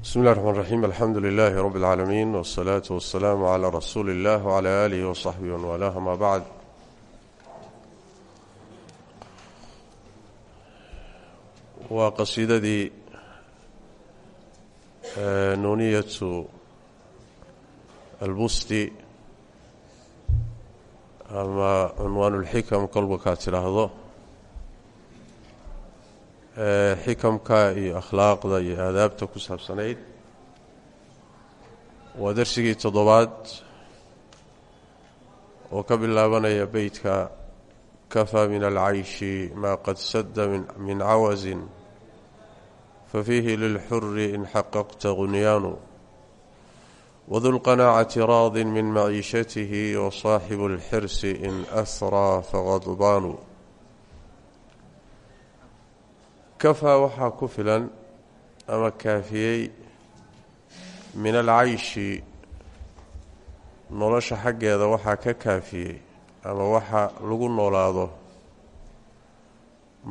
bismi اllahi الرحman الرaxيim alxamdu lilahi rb اlcaalamiin wالsalaaةu waالsalaamu عlى rasuuli اllah wعlى alihi وصaxbihi wman walaah ama bacd waa qasiidadii nuuniyatu albusti ama cunwaan اlxikam kolba kaa tidhaahdo xikamka iyo akhlaaqda iyo aadaabta ku saabsanayd. Waa darsigii toddobaad oo ka bilaabanaya beytka kafaa min alcayshi maa qad sadda min cawasin fafiihi lilxuri in xaqaqta gunyaanu wadu lqanaacati raadin min maciishatihi wasaaxibu اlxirsi in asraa faqadbaanu kafaa waxaa ku filan ama kaafiyey min alcayshi nolosha xaggeeda waxaa ka kaafiyey ama waxa lagu noolaado.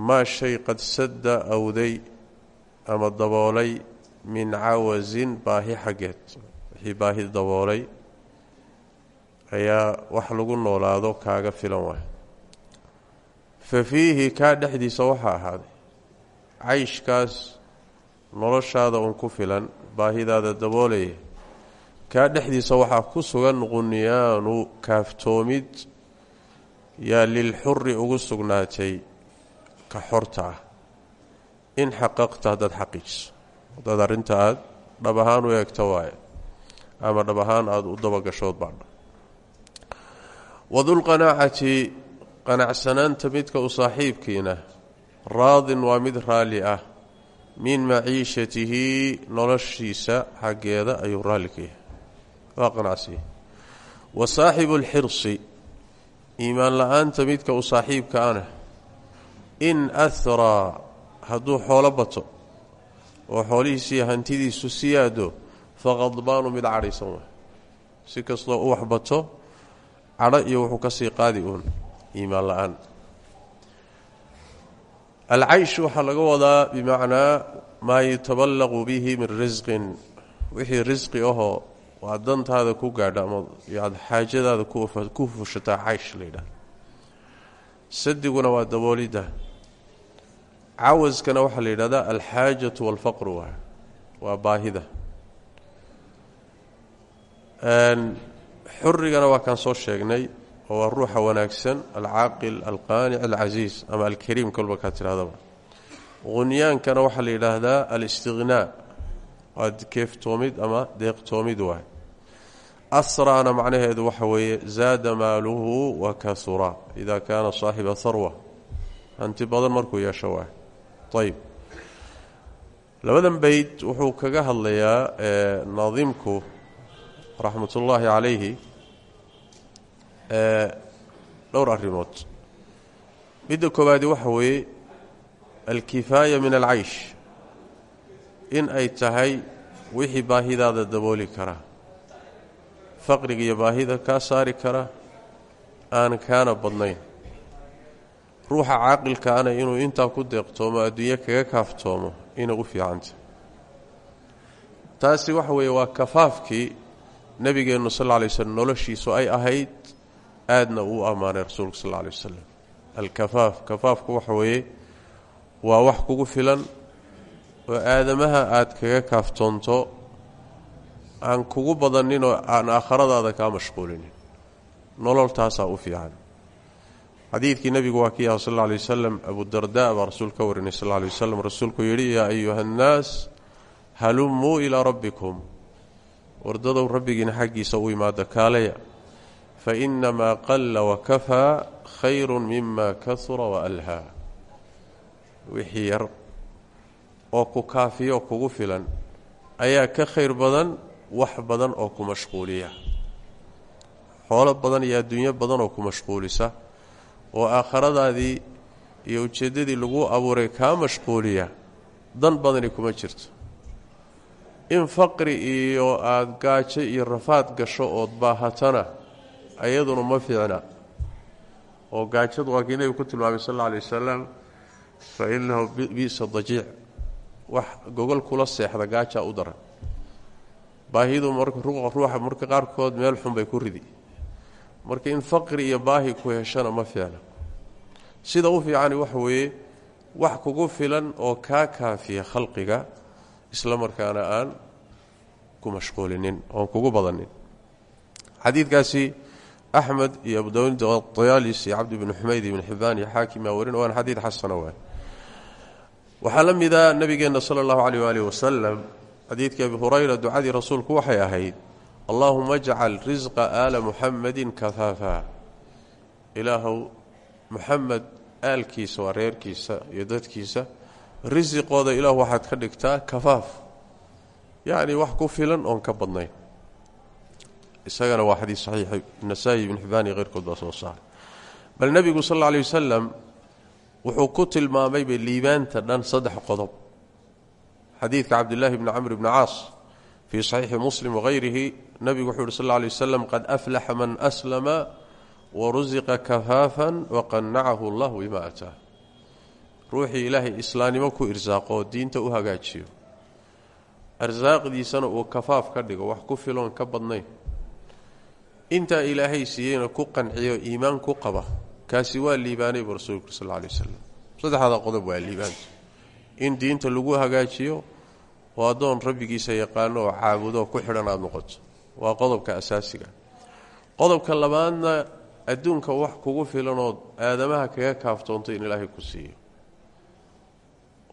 Maa shay qad sadda awday ama daboolay min cawasin baahi xaggeed. Wixii baahi daboolay ayaa wax lagu noolaado kaaga filan waay fa fiihi kaa dhexdiisa waxaa ahaaday cayshkaas noloshaada un ku filan baahidaada daboolaya kaa dhexdiisa waxaa ku sugan qunyaanu kaaftoomid yaa lilxuri ugu sugnaatay ka xorta ah. In xaqaqta haddaad xaqiijiso. Haddaad arrinta aada dhab ahaan u eegto waaye ama dhab ahaan aada u dabagashood baadha wadulqanaacati qanacsanaanta midka u saaxiibkiina raadin waa mid raalli ah. Min maciishatihi noloshiisa xaggeeda ayuu raalli ka yahay. Waa qanacsiya wa saaxibu alxirsi iimaan la'aanta midka u saaxiibka ana in ahraa hadduu xoolo bato oo xoolihiisiiyo hantidiisu siyaado faqadbaanu mid cadhaysan si kastoo u wax bato cadho iyo wuxuu ka sii qaadi uun iimaan alcaysh waxaa laga wadaa bimacnaa maa yutaballaqu bihi min risqin wixii risqi ahoo waa dantaada ku gaadha ama aad xaajadaada ku fushataa caysh la yidhahda sadiguna waa daboolidda. Cawaskana waxaa la yidhahdaa alxaajatu walfaqru waa waa baahida. Xurigana waa kaan soo sheegnay oo waa ruuxa wanaagsan alcaaqil alqaanic alcasiis ama alkariim kolba kaa tidhahdaba qunyaankana waxaa la yidhaahdaa alistiqhnaa waa keeftoomid ama deeqtoomid waay. Asraana macnaheedu waxa weeye zaada maaluhu wa kasura ida kaana saaxiba harwa hanti badan markuu yeesho waay. Ayb labadan beyd wuxuu kaga hadlayaa naadimku raxmat ullaahi calayhi dhowr arrimood. Midda koowaadi waxa weeye alkifaaya min alcaysh. In ay tahay wixii baahidaada dabooli kara. Faqriga iyo baahida kaa saari kara aan kaana badnayn. Ruuxa caaqilkaana inuu intaa ku deeqtoomo adduunye kaga kaaftoomo inay u fiicanta. Taasi waxa weeye waa kafaafkii nebigeennu sal lla lay slm noloshiisu ay ahayd aadna uu ammaanay rasuulku sal alla lay wasalam alkafaaf kafaafku waxa weeye waa wax kugu filan oo aadamaha aad kaga kaaftoonto aan kugu badaninoo aan aakhiradaada kaa mashquulinin. Nolol taasaa u fiican. Xadiidkii nebigu waa kii aha sal alay wasalam abudarda baa rasuul ka warinay sal alay wasalam rasuulku yidhi yaa ayuha annaas halumuu ilaa rabbikum. Wardadow rabbigiina xaggiisa u imaada kaalaya fainamaa qalla wakafaa khayru mima kahura waalhaa wixii yar oo ku kaafiya oo kugu filan ayaa ka khayr badan wax badan oo ku mashquuliya xoolo badan iyo adduunyo badan ku mashquulisa oo aakhiradaadii iyo ujeeddadii lagu abuuray kaa mashquuliya dan badani kuma jirto in faqri iyo aada gaajo iyo rafaad gasho ood baahatana ayaduna ma fiicna. Oo gaajadu waa kii nebigu ku tilmaamay sal alla alay wasalam fa inahu bisa dajiic. Wax gogol kula seexda gaajaa u daran. Baahidu ruuxa marka qaarkood meel xun bay ku ridi. Marka in faqri iyo baahi ku heshana ma fiicna. Sida u fiicani waxa weeye wax kugu filan oo kaa kaafiya khalqiga isla markaana aan ku mashquulinin oon kugu badanin. Xadiidkaasi axmed iyo abu dawud dayaalis iyo cabdi bni xumayd ibni xibaan iyo xaakim aa warin waana xadiid xasana waay waxaa la mida nabigeenna sala allahu caleyh waalihi wasalam xadiidkii abi hurayra ducadii rasuulku waxay ahayd allaahuma ajcal risqa aala muxamedin kafaafa ilaahow muxamed aalkiisa waa reerkiisa iyo dadkiisa risiqooda ilaah waxaad ka dhigtaa kafaaf yacni wax ku filan oon ka badnayn isagana waa xadiis saxiixa nasaa-i ibn xibaan iyo keyrkood soo saaray. Bal nebigu sal alla wasalam wuxuu ku tilmaamayba liibaanta dhan saddex qodob. Xadiidka cabdillaahi bni camr bni caas fii saxiixi muslim wahayrihi nebigu wuxuu yhi sal alla qad aflaxa man aslama warusiqa kafaafan waqanacahu allahu bima ataa ruuxii ilaahay islaamnimo ku irsaaqo diinta u hagaajiyo. Arsaaqdiisana uu kafaaf ka dhigo wax ku filoon ka badnayn intaa ilaahay siiyeyna ku qanciyo iimaan ku qaba kaasi waa liibaanay buu rasuulku sal wasalam saddexda qodob waa liibaanta in diinta lagu hagaajiyo oo addoon rabbigiisa yaqaano oo caabudo ku xidhan aada noqoto. Waa qodobka asaasiga. Qodobka labaadna adduunka wax kugu filanood aadamaha kaga kaaftoonto in ilaahay ku siiyo.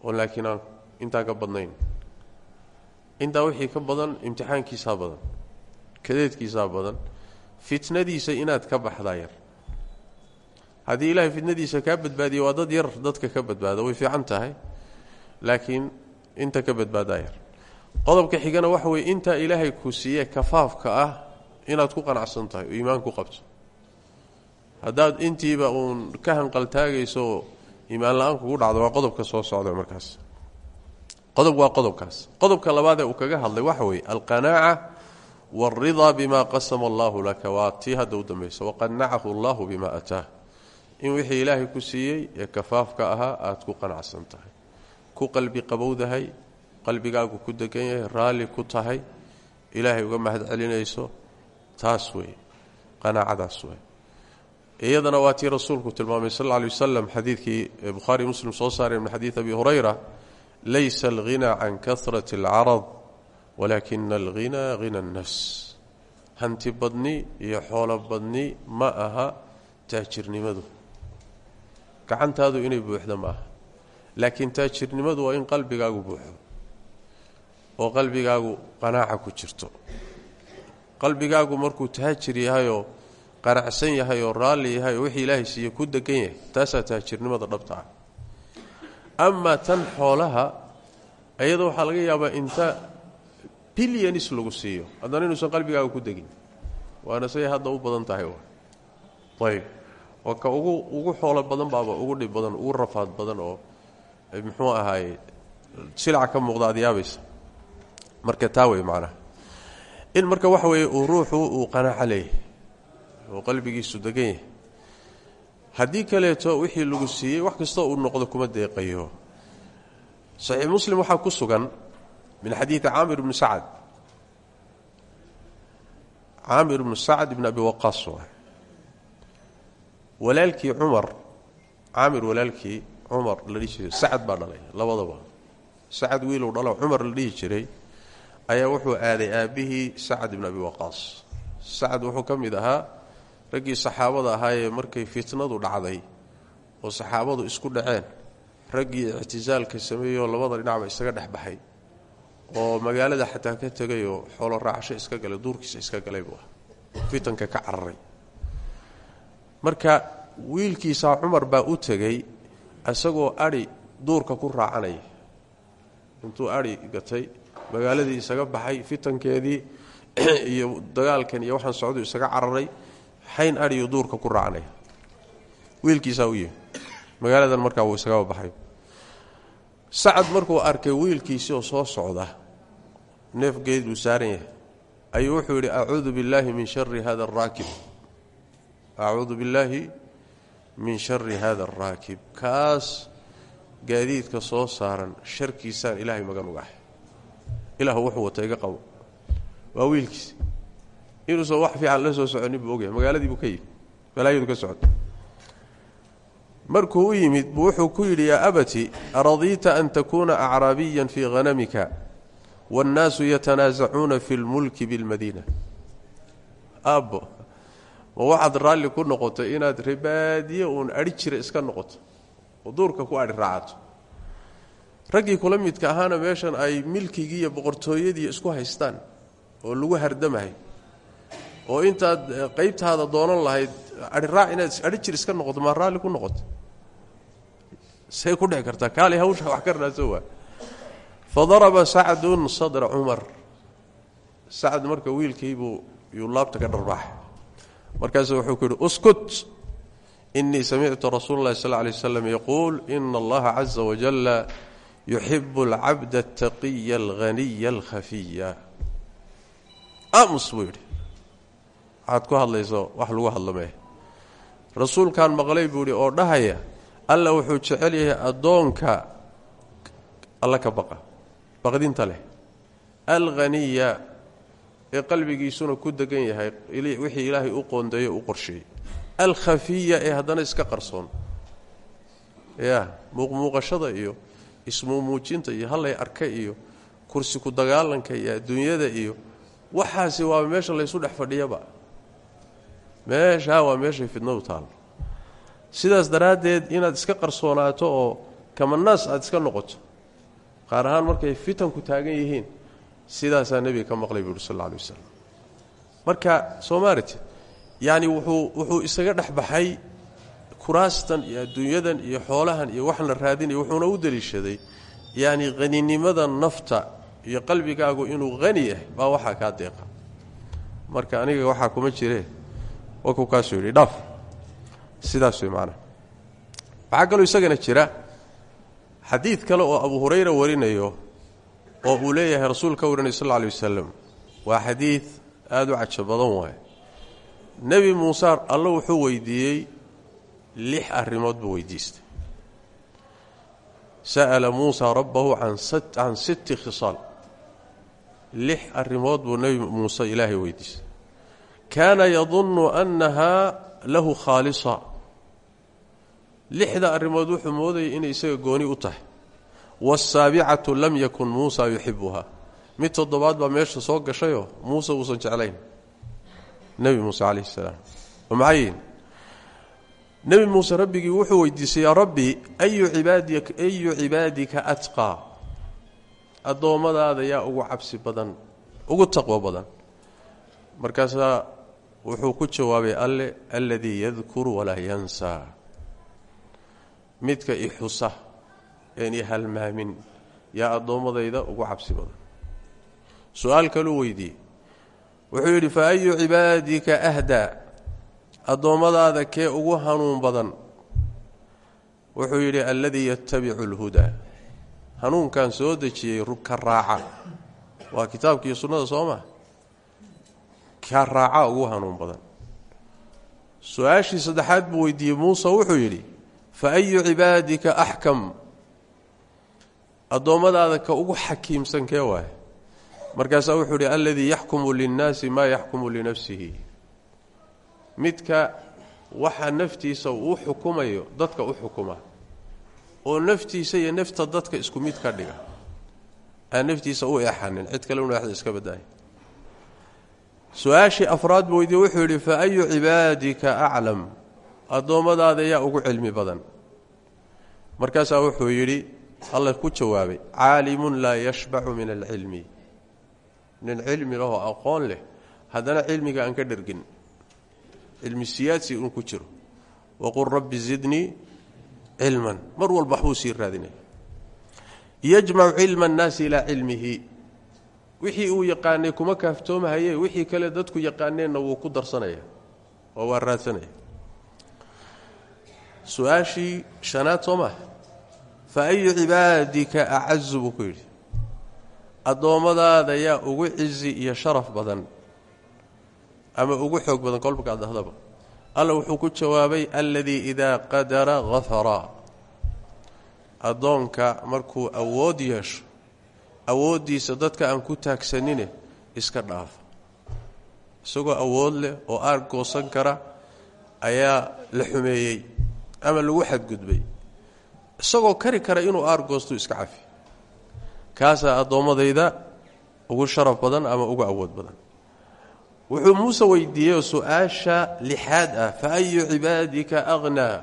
Laakiin aan intaan ka badnayn. Intaa wixii ka badan imtixaankiisaa badan kadeedkiisaa badan fitnadiisa inaad ka baxdaa yar. Haddii ilaahay fitnadiisa kaa badbaadiya waa dad yar dadka ka badbaada way fiican tahay laakiin inta ka badbaadaa qodobka xigana waxa weye intaa ilaahay ku siiye kafaafka ah inaad ku qanacsan tahay oo iimaan ku qabto haddaad intiiba uun ka hanqaltaagayso iimaan la'aan kugu dhacdo waa qodobka soo socda markaas. Qodob waa qodobkaas. Qodobka labaadee uu kaga hadlay waxa weeye alqanaaca waalridaa bima qasama allahu laka waa tii hadda u dambaysa. waqanacahu allahu bima ataah in wixii ilaahay ku siiyey ee kafaafka ahaa aada ku qanacsan tahay. ku qalbi qabowdahay qalbigaagu ku degan yahay raalli ku tahay ilaahay uga mahad celinayso taas wey qanaacadaas wey iyadana waa tii rasuulku tilmaamay sal lay wasalam xadiidkii bukhaari muslim soo saareen min walaakina alghina hina annafs hanti badni iyo xoolo badni ma aha taajirnimadu gacantaadu inay buuxda ma aha laakiin taajirnimadu waa in qalbigaagu buuxo oo qalbigaagu qanaaca ku jirto qalbigaagu markuu taajir yahayoo qanacsan yahay oo raalli yahay wixii ilaahay siiye ku degan yahay taasaa taajirnimada dhabta ah amaa tan xoolaha iyada waxaa laga yaabaa inta bilyanis lagu siiyo. Haddana inuusan qalbigaaga ku degin waana say hadda u badan tahay ayb waa ka ugu ugu xoolo badan baaba ugu dhib badan ugu rafaad badan oo muxuu ahaaye silaca ka muuqda aad yaabaysa. Marka taa wey macnaha. In marka waxa weeye uu ruuxu uu qanaaco leeyahay oo qalbigiisu degan yahay. Haddii kaleeto wixii lagu siiyey wax kastoo uu noqdo kuma deeqayo. Saxiix muslim waxaa ku sugan min xadiidi caamir bni sacad caamir bnu sacad ibn abi waqaas waay walaalkii cumar caamir walaalkii cumar la dhihi jiray sacad baa dhalay labadaba. Sacad wiiluu dhalo cumar la dhihi jiray ayaa wuxuu aaday aabbihii sacad ibn abi waqaas sacad wuxuu ka mid ahaa raggii saxaabada ahaayee markay fitnadu dhacday oo saxaabadu isku dhaceen. Raggii ictisaalka sameeyeyoo labada dhinacba isaga dhex baxay oo magaalada xataa ka tegayoo xoolo raacasho iska galay duurkiisa iska galay buu fitanka ka cararay. Marka wiilkiisaa cumar baa u tegey isagoo adhi duurka ku raacanaya intuu adhi gatay magaaladii isaga baxay fitankeedii iyo dagaalkan iyo waxaan socdu isaga cararay xayn adhiyo duurka ku raacanaya wiilkiisaa u yimi magaaladan markaa wuu isagaba baxay sacad markuu arkay wiilkiisii oo soo socda neef geed uu saaran yahay. Ayuu wuxuu yidhi acuudu billaahi min shari hada araakib acuudu billaahi min shari hada araakib kaas gaadiidka soo saaran sharkiisaan ilaahay magan ugahay ilaahu wuxuu wata iga qabo waa wiilkiisi. Inuusan wax fiican la soo soconin buu ogyahay. Magaaladii buu ka yimid. Balaayadu ka socota markuu u yimid buu wuxuu ku yidhi yaa abati aradiita an takuuna acraabiyan fii hanamika waannaasu yatanaasacuuna fi lmulki bilmadiina aabbo ma waxaad raalli ku noqotay inaad ribaadiye uun adhi jira iska noqoto? Oo duurka ku adhi raacato? Raggii kula midka ahaana meeshan ay milkigii iyo boqortooyadii isku haystaan oo lagu hardamahay oo intaad qaybtaada doonan lahayd ai raac inaad adhi jir iska noqoto maa raalli ku noqoto? Say ku dhici kartaa kaali hawsha wax ka raadso waa. Fadaraba sacdun sadra cumar. Sacd marka wiilkiibuu yuu laabta ka dharbaaxay markaasu wuxuu ku yidhi uskut inii samictu rasuula اllahi sal lay waslam yaquul ina allaha caza wajala yuxibu alcabda altaqiya alghaniya alkhafiya amus buu yidhi. Waxaad ku hadlayso wax lagu hadlamee rasuulkaan maqlay buu yidhi oo dhahaya alla wuxuu jecel yahay addoonka alla ka baqa baqdinta leh. Alghaniya ee qalbigiisuna ku degan yahay wixii ilaahay u qoondeeyo u qorsheeyey. Alkhafiya ee haddana iska qarsoon. Ya muuqmuuqashada iyo ismuumuujinta iyo hallay arka iyo kursi ku dagaalanka iyo adduunyada iyo waxaasi waa meesha laysu dhex fadhiyaba meeshaa waa meeshay fidnadu taalo sidaas daraaddeed inaad iska qarsoonaato oo kamanaas aad iska noqoto qaar ahaan markay fitanku taagan yihiin sidaasaa nebiga ka maqlay buu uhi sal alla marka soomaalit yacni wuxuu wuxuu isaga dhex baxay kuraastan iyo adduunyadan iyo xoolahan iyo wax la raadinaya wuxuuna u deliishaday. Yacni haninimada nafta iyo qalbigaagu inuu hani yahay baa waxaa kaa deeqa. Marka aniga waxaa kuma jiree wakuu kaasuu yidhi dhaaf. Sidaas wey macnaha waxaa isagana jira xadiid kale oo abu hurayra warinayo oo uu leeyahay rasuul ka warinay sal alla lay wasalam waa xadiid aada u cajo badan waaye nebi muuse alla wuxuu weydiiyey lix arrimood buu weydiistay. Sa'ala muusa rabbahu can sitti khisaal lix arrimood buu nebi muuse ilaahay weydiistay kaana yadunnu annahaa lahu khaalisa lixda arrimood wuxuu moodayay inay isaga gooni u tahay waasaabicatu lam yakun muusa yuxibuha mid toddobaad baa meesha soo gashayoo muuse uusan jeclayn nebi muuse calayhi salaam maxayin nebi muuse rabbigii wuxuu weydiisay yaa rabbi ayu cibaadika ayu cibaadika atqaa addoommadaada yaa ugu cabsi badan ugu taqwo badan markaasaa wuxuu ku jawaabay alle aladii yadkuru walaa yansaa midka i xusa een i halmaamin yaa addoommadayda ugu cabsi badan. Su'aal kaluu weydiiyey wuxuu yidhi fa ayu cibaadika ahdaa addoommadaada kee ugu hanuun badan? Wuxuu yidhi alladii yatabicu alhudaa hanuunkan soo dejiyey ka raaca. Waa kitaabkiiyo sunnada soo maa ka raaca ugu hanuun badan. Su'aashii saddexaad buu weydiiyey muuse wuxuu yidhi fa ayu cibaadika axkam addoommadaada ka ugu xakiimsan kee waaye? Markaasaa wuxuu yidhi alladii yaxkumu linnaasi maa yaxkumu linafsihi. Midka waxa naftiisa uu xukumayo dadka u xukuma oo naftiisa iyo nafta dadka isku mid ka dhiga aan naftiisa u eexanin cid kale un eexda iska badaayo su'aashii afraad buu weydiiye wuxuu yidhi fa ayu cibaadika aclam addoommadaada yaa ugu cilmi badan. Markaasaa wuxuu yidhi alla ku jawaabay caalimun laa yashbacu min alcilmi. Nin cilmi lahoo aqoon leh haddana cilmiga aan ka dhergin cilmi siyaadsi inuu ku jiro. Waqul rabbi zidnii cilman. Mar walba waxbuu sii raadinaya yajmacu cilma annaasi ilaa cilmihi wixii uu yaqaanay kuma kaaftoomahaye wixii kale dadku yaqaaneenna wuu ku darsanaya oo waa raadsanaya. Su'aashii shanaad soo maha fa ayu cibaadika acazu buu ku yidhi. Addoommadaada yaa ugu cizi iyo sharaf badan ama ugu xoog badan kolbaka ad dahdaba alla wuxuu ku jawaabay alladii idaa qadara hafara addoonka markuu awood yeesho awooddiisa dadka aan ku taagsanine iska dhaafa isagoo awood leh oo aar goosan kara ayaa la xumeeyey ama lagu xadgudbay. Isagoo kari kara inuu aar goostu iska cafi. Kaasaa addoommadayda ugu sharaf badan ama ugu awood badan. Wuxuu muuse weydiiyeyoo su'aasha lixaad ah fa ayu cibaadika aqnaa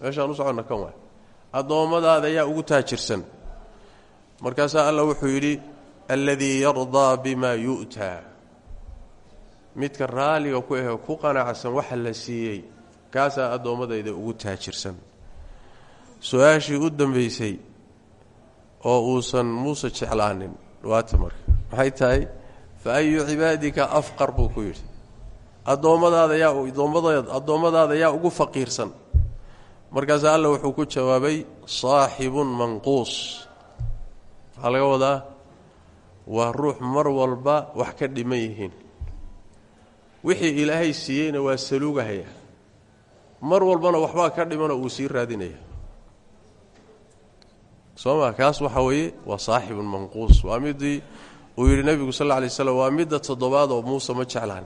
meeshaan u soconna kan waay. Addoommadaada yaa ugu taajirsan markaasaa alla wuxuu yidhi alladii yardaa bima yu'taa midka raaliga ku ahe ku qanacsan waxa la siiyey kaasaa addoommadayda ugu taajirsan. Su'aashii u dambaysay oo uusan muuse jeclaanin waata marka maxay tahay? Fa ayu cibaadika afqar buu ku yidhi. Addoommadaada yaa addoommadaada yaa ugu faqiirsan. Markaasaa alla wuxuu ku jawaabay saaxibun manquus waxaa wadaa waa ruux mar walba wax ka dhiman yihiin. Wixii ilaahay siiyeyna waa saluugahaya. Mar walbana waxbaa ka dhimanoo uu sii raadinaya. Soo ma kaas waxa weeye waa saaxibun manquus. Waa midii uu yidhi nebigu sal lla lay slam waa midda toddobaad oo muuse ma jeclaan.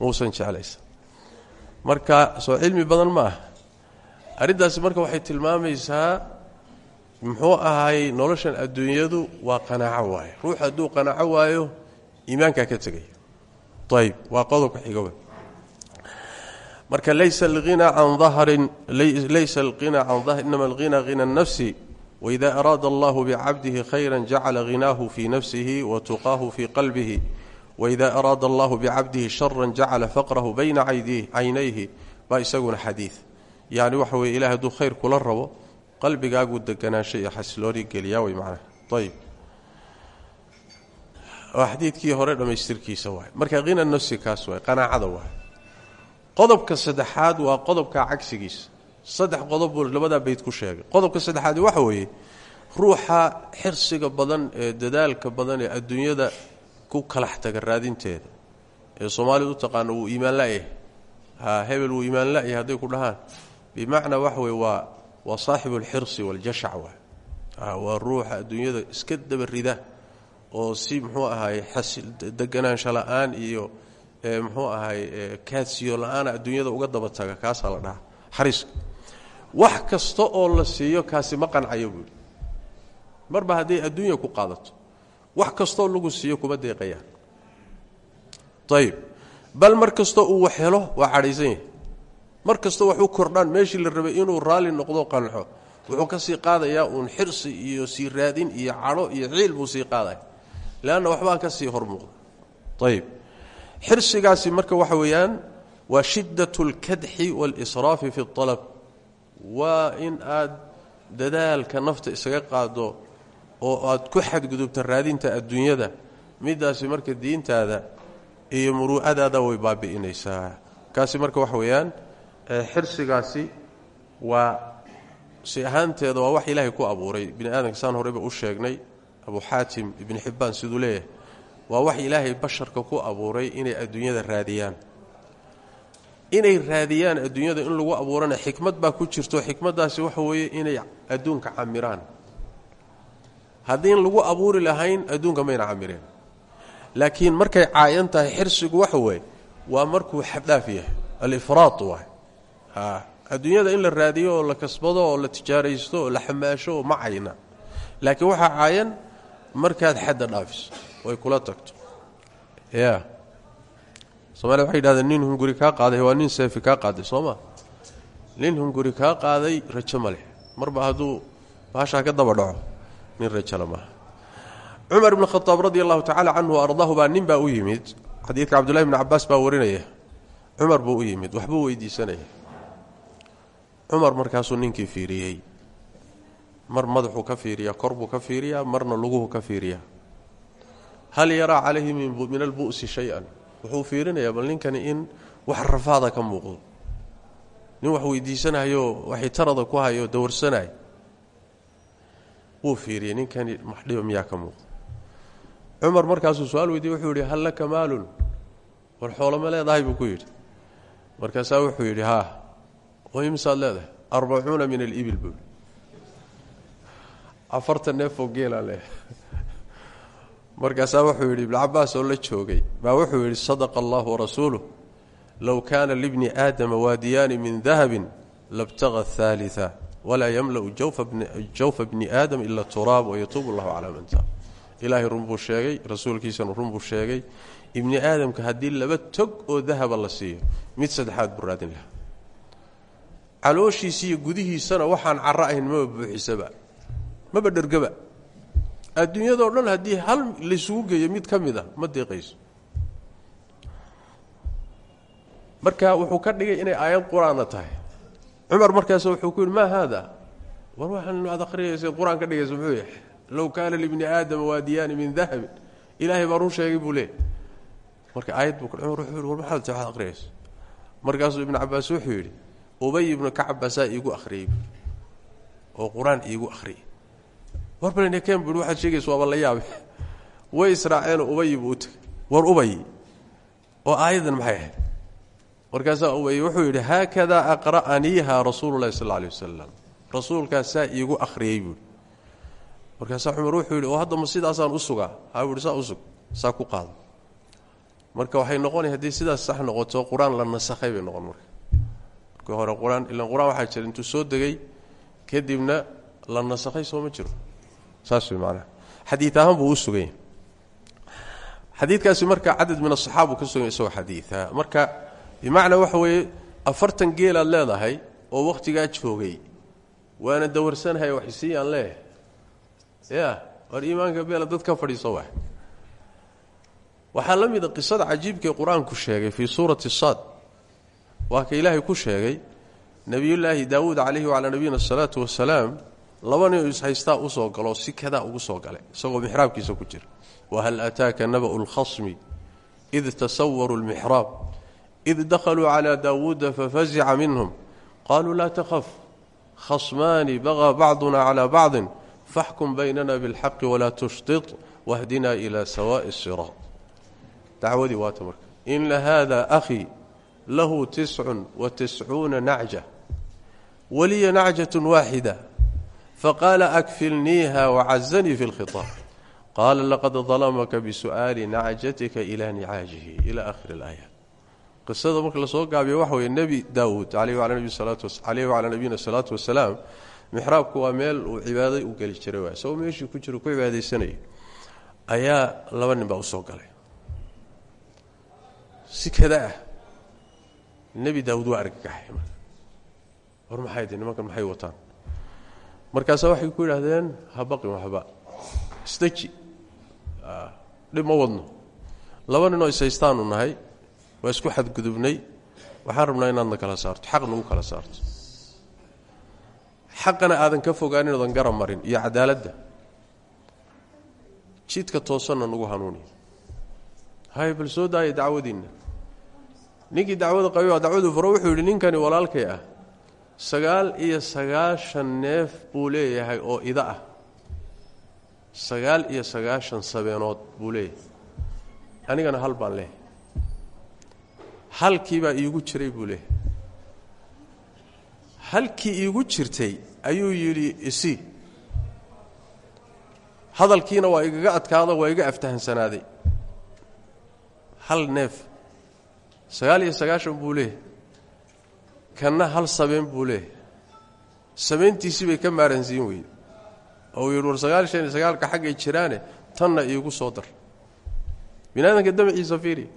Muusan jeclaysa. Marka soo cilmi badan ma ah arrintaasi marka waxay tilmaamaysaa muxuu ahay noloshan adduunyadu waa qanaaco waaye ruux hadduu qanaaco waayo iimaankaa ka tegaya ayb waa qodobka xigoba marka laysa alghina can dahrin laysa alghina can dahr inama alghina hina nafsi waida araada allahu bicabdihi khayra jacala ghinaahu fii nafsihi wa tuqaahu qalbihi waida araada allahu bicabdihi shara jacala faqrahu bayna caynayhi baa isaguna xadiid yani waxa weye ilahay hadduu khayr kula rabo qalbigaaguu deganaansho iyo xasilooni geliyaa way macnaha. Ayb waa hore dhammaystirkiisa waay. Marka hina nafsi kaas waay qanaacada waay. Qodobka saddexaad waa qodobka cagsigiisa. Saddex qodob buu labadaa bayd ku sheegay. Qodobka saddexaad waxa weeye ruuxa xirsiga badan ee dadaalka badan ee adduunyada ku kalax taga raadinteeda ee soomaalidu u taqaano iimaan la-yahay. Ha hebel wuu iimaan hadday ku dhahaan. Bimacnaa waxa weye waa waa saaxibu alxirsi waljashac waay waa ruuxa adduunyada iska dabarida oo si muxuu ahaay deganaansho la'aan iyo muxuu ahaay kaadsiyo la'aana adduunyada uga daba taga kaasaa la dhahaa. Xariiska wax kasta oo la siiyo kaasi ma qancayo marba hadday adduunya ku qaadato wax kastoo lagu siiyo kuma deeqayaan. Ayib bal mar kastoo uu wax helo waa cadhaysan yahay mar kastoo wax u kordhaan meeshii la rabay inuu raalli noqdo qanxo wuxuu ka sii qaadayaa uun xirsi iyo sii raadin iyo cadho iyo ciil buu sii qaadaya leanna waxbaa ka sii hormuuqda ayib xirsigaasi marka waxa weeyaan waa shiddat اlkadxi wاlsraafi fi اطalab waa in aad dadaalka nafta isaga qaado oo aad ku xadgudubta raadinta adduunyada midaasi marka diintaada iyo muruucadaada way baabi'inaysaa kaasi marka waxa weeyaan xirsigaasi waa si ahaanteeda waa wax ilaahay ku abuuray. Bini aadamka saan horeyba u sheegnay abu xaatim ibni xibbaan siduu leeyahay waa wax ilaahay basharka ku abuuray inay adduunyada raadiyaan. Inay raadiyaan adduunyada in lagu abuurana xikmad baa ku jirto. Xikmaddaasi waxa weeye inay adduunka camiraan. Haddii lagu abuuri lahayn adduunka mayna camireen. Laakiin markay caayan xirsigu waxa weeye waa markuu xabdhaaf yahay alifraad waay adduunyada in la raadiyo oo la kasbado oo la tijaaraysto oo la xamaasho ma cayna. Laakiin waxaa caayan markaad xadda dhaafiso oy kula tagto. Ya somalia waxay yidhahdeen nin hunguri kaa qaaday. Waa nin seefi kaa qaaday soo ma? Nin hunguri kaa qaaday rajo marba hadduu baashaa ka daba dhaco nin rajala maaha ibn khadaab radi allahu tacaala canhu baa nin baa u yimid. Xadiidka cabdullahi bni cabaas baa warinaya. Cumar buu u yimid waxbuu weydiisanaya cumar markaasuu ninkii fiiriyey. Mar madaxuu ka fiiriyaa kor buu ka fiiriyaa marna luguhu ka fiiriyaa. Hal yaraa calayhi min albu'si shay-an. Wuxuu fiirinayaa bal ninkani in wax rafaada ka muuqdo. Nin wax weydiisanayo waxay tarada ku hayo dawarsanay wuu fiiriyey ninkani maxdhiba miyaa ka muuqdo. Cumar markaasuu su'aal weydiye wuxuu yidhi hal laka maalun? War xoolo ma leedahay buu ku yidhi. Markaasaa wuxuu yidhi haa oo imsaad leedahay? Arbacuuna min alibil buu afartan neefoo geelaa leeyahay. Markaasaa wuxuu yidhi ibnu cabaas oo la joogay. Baa wuxuu yidhi sadaqa allahu warasuuluh low kaana libni aadama waadiyaani min dahabin labtaga haalia walaa yamla'u jawfa bni aadam ila turaab wayatuubu allahu calaa man taab ilaahay run buu sheegay rasuulkiisana run buu sheegay ibni aadamka haddii laba tog oo dahaba la siiyo mid saddexaad buu raadin calooshiisa iyo gudihiisana waxaan caro ahayn maba buuxisaba maba dhergaba. Adduunyadao dhan haddii hal laysugu geeyo mid ka mid a ma deeqayso. Marka wuxuu ka dhigay inay aayad qur'aanna tahay. Cumar markaas wuxuu ku yidhi maa haada? War waxaan aad akhriyaysa qur'aan dhigaysa muxuu yahay? Low kaana libni aadama waadiyaani min dahabin. Ilaahay baa run sheegay buu leey marka aayad buu cumar wuxuu yidhi war maxaad waxaad akhriyaysa markaasuu ibnu cabaas wuxuu yidhi ubay ibnu kacab baasaa iigu akhriyey oo qur'aan iigu akhriyay war balnken bui waxaad sheegaysa waaba la yaabe way israaceenoo ubayi buu u war ubayi oo aayaddan maxay ahayd? Markaasaa ubayi wuxuu yidhi haakadaa aqra'aniiha rasuulu llahi sal alay wasalam rasuulkaasaa iigu akhriyey buui wuxuu yidhi oo haddama sidaasaan u sugaa? Ha buuhi saa saa ku qaado. Marka waxay noqonay haddii sidaas sax noqoto qur'aan la nasakhay bay noqon marka markii hore qur'aan ilan qur'aan waxaa jira intuu soo degay kadibna la nasakhay soo ma jiro. Saas way macnaha. Xadiid ahaan buu u suganya xadiidkaasi marka cadad min asaxaaba ka suganya isagoo xadiida. Marka bimacnaa waxa weeye afartan geelaad leedahay oo wakhtigaa joogay waana dawarsanahay waxisiiyaan leeyahay ya war iimaanka beela dad ka fadhiiso wa waxaa la mida qisada cajiibkaee qur'aanku sheegay fii suurati saad waa ka ku sheegay nebiyullaahi daawuud calayhi wacalaa nabiyina asalaatu wasalaam laba nin ishaystaa u soo galoo si kadaa ugu soo galay isagoo mixraabkiisa ku jira. Wahal ataaka naba'u lkhasmi id tasawaruu lmixraab id dakhaluu calaa daawuuda fafazica minhum qaluu laa takhaf khasmaani bagaa bacduna calaa bacdin faxkum baynana bilxaqi walaa tushtit wahdinaa ilaa sawaa'i siraat. Dacwadii waata marka ina hada akhii lahu tiscun wa tiscuuna nacja waliya nacjatun waaxida faqaala akfilniiha wacazanii fi lkhitaab qaala laqad dalamaka bisu'aali nacjatika ilaa nicaajihi ila akhiri اlaayaat qisada marka la soo gaabiyo waxa weeye nebi daawuud caleyhi wacalaa nabiyina asalaatu wasalaam mixraabku waa meel uu cibaaday u geli jiray waay isagoo meeshii ku jiro ku cibaadaysanayay ayaa laba nin baa u soo galay. Si kada ah nebi daawuud waa argagaxay marka war maxay de nimankan maxay wataan? Markaasaa waxay ku yidhaahdeen ha baqin waxba. Isdeji dhib ma wadno. Laba ninoo ishaystaanu nahay waa isku xadgudubnay. Waxaan rabnaa inaadna kala saarto. Xaq nagu kala saarto. Xaqana aadan ka fogaanin oodan garab marin iyo cadaaladda. Jidka toosanna nagu hanuuni hay bal soo daaya dacwadiinna ninkii dacwada qabi dacwadu furo wuxuu yidhi ninkani walaalkay ah sagaal iyo sagaashan neef buu leeyahay oo ida ah. Sagaal iyo sagaashan sabeenood buu leeyahay. Anigana hal baan leeyahay. Halkiibaa iigu jiray buu leeyahay. Halkii iigu jirtay ayuu yidhi isi hadalkiina waa igaga adkaada waa iga aftahansanaaday hal neef sagaal iyo sagaashan buu leeyahay. Kanna hal sabeen buu leeyahay. Sabeyntiisii bay ka maaransiin weyde oo uu yidhi war iyo sagaalka xaggay jiraane tanna iigu soo dar. Binaadamka damaciisa fiiri.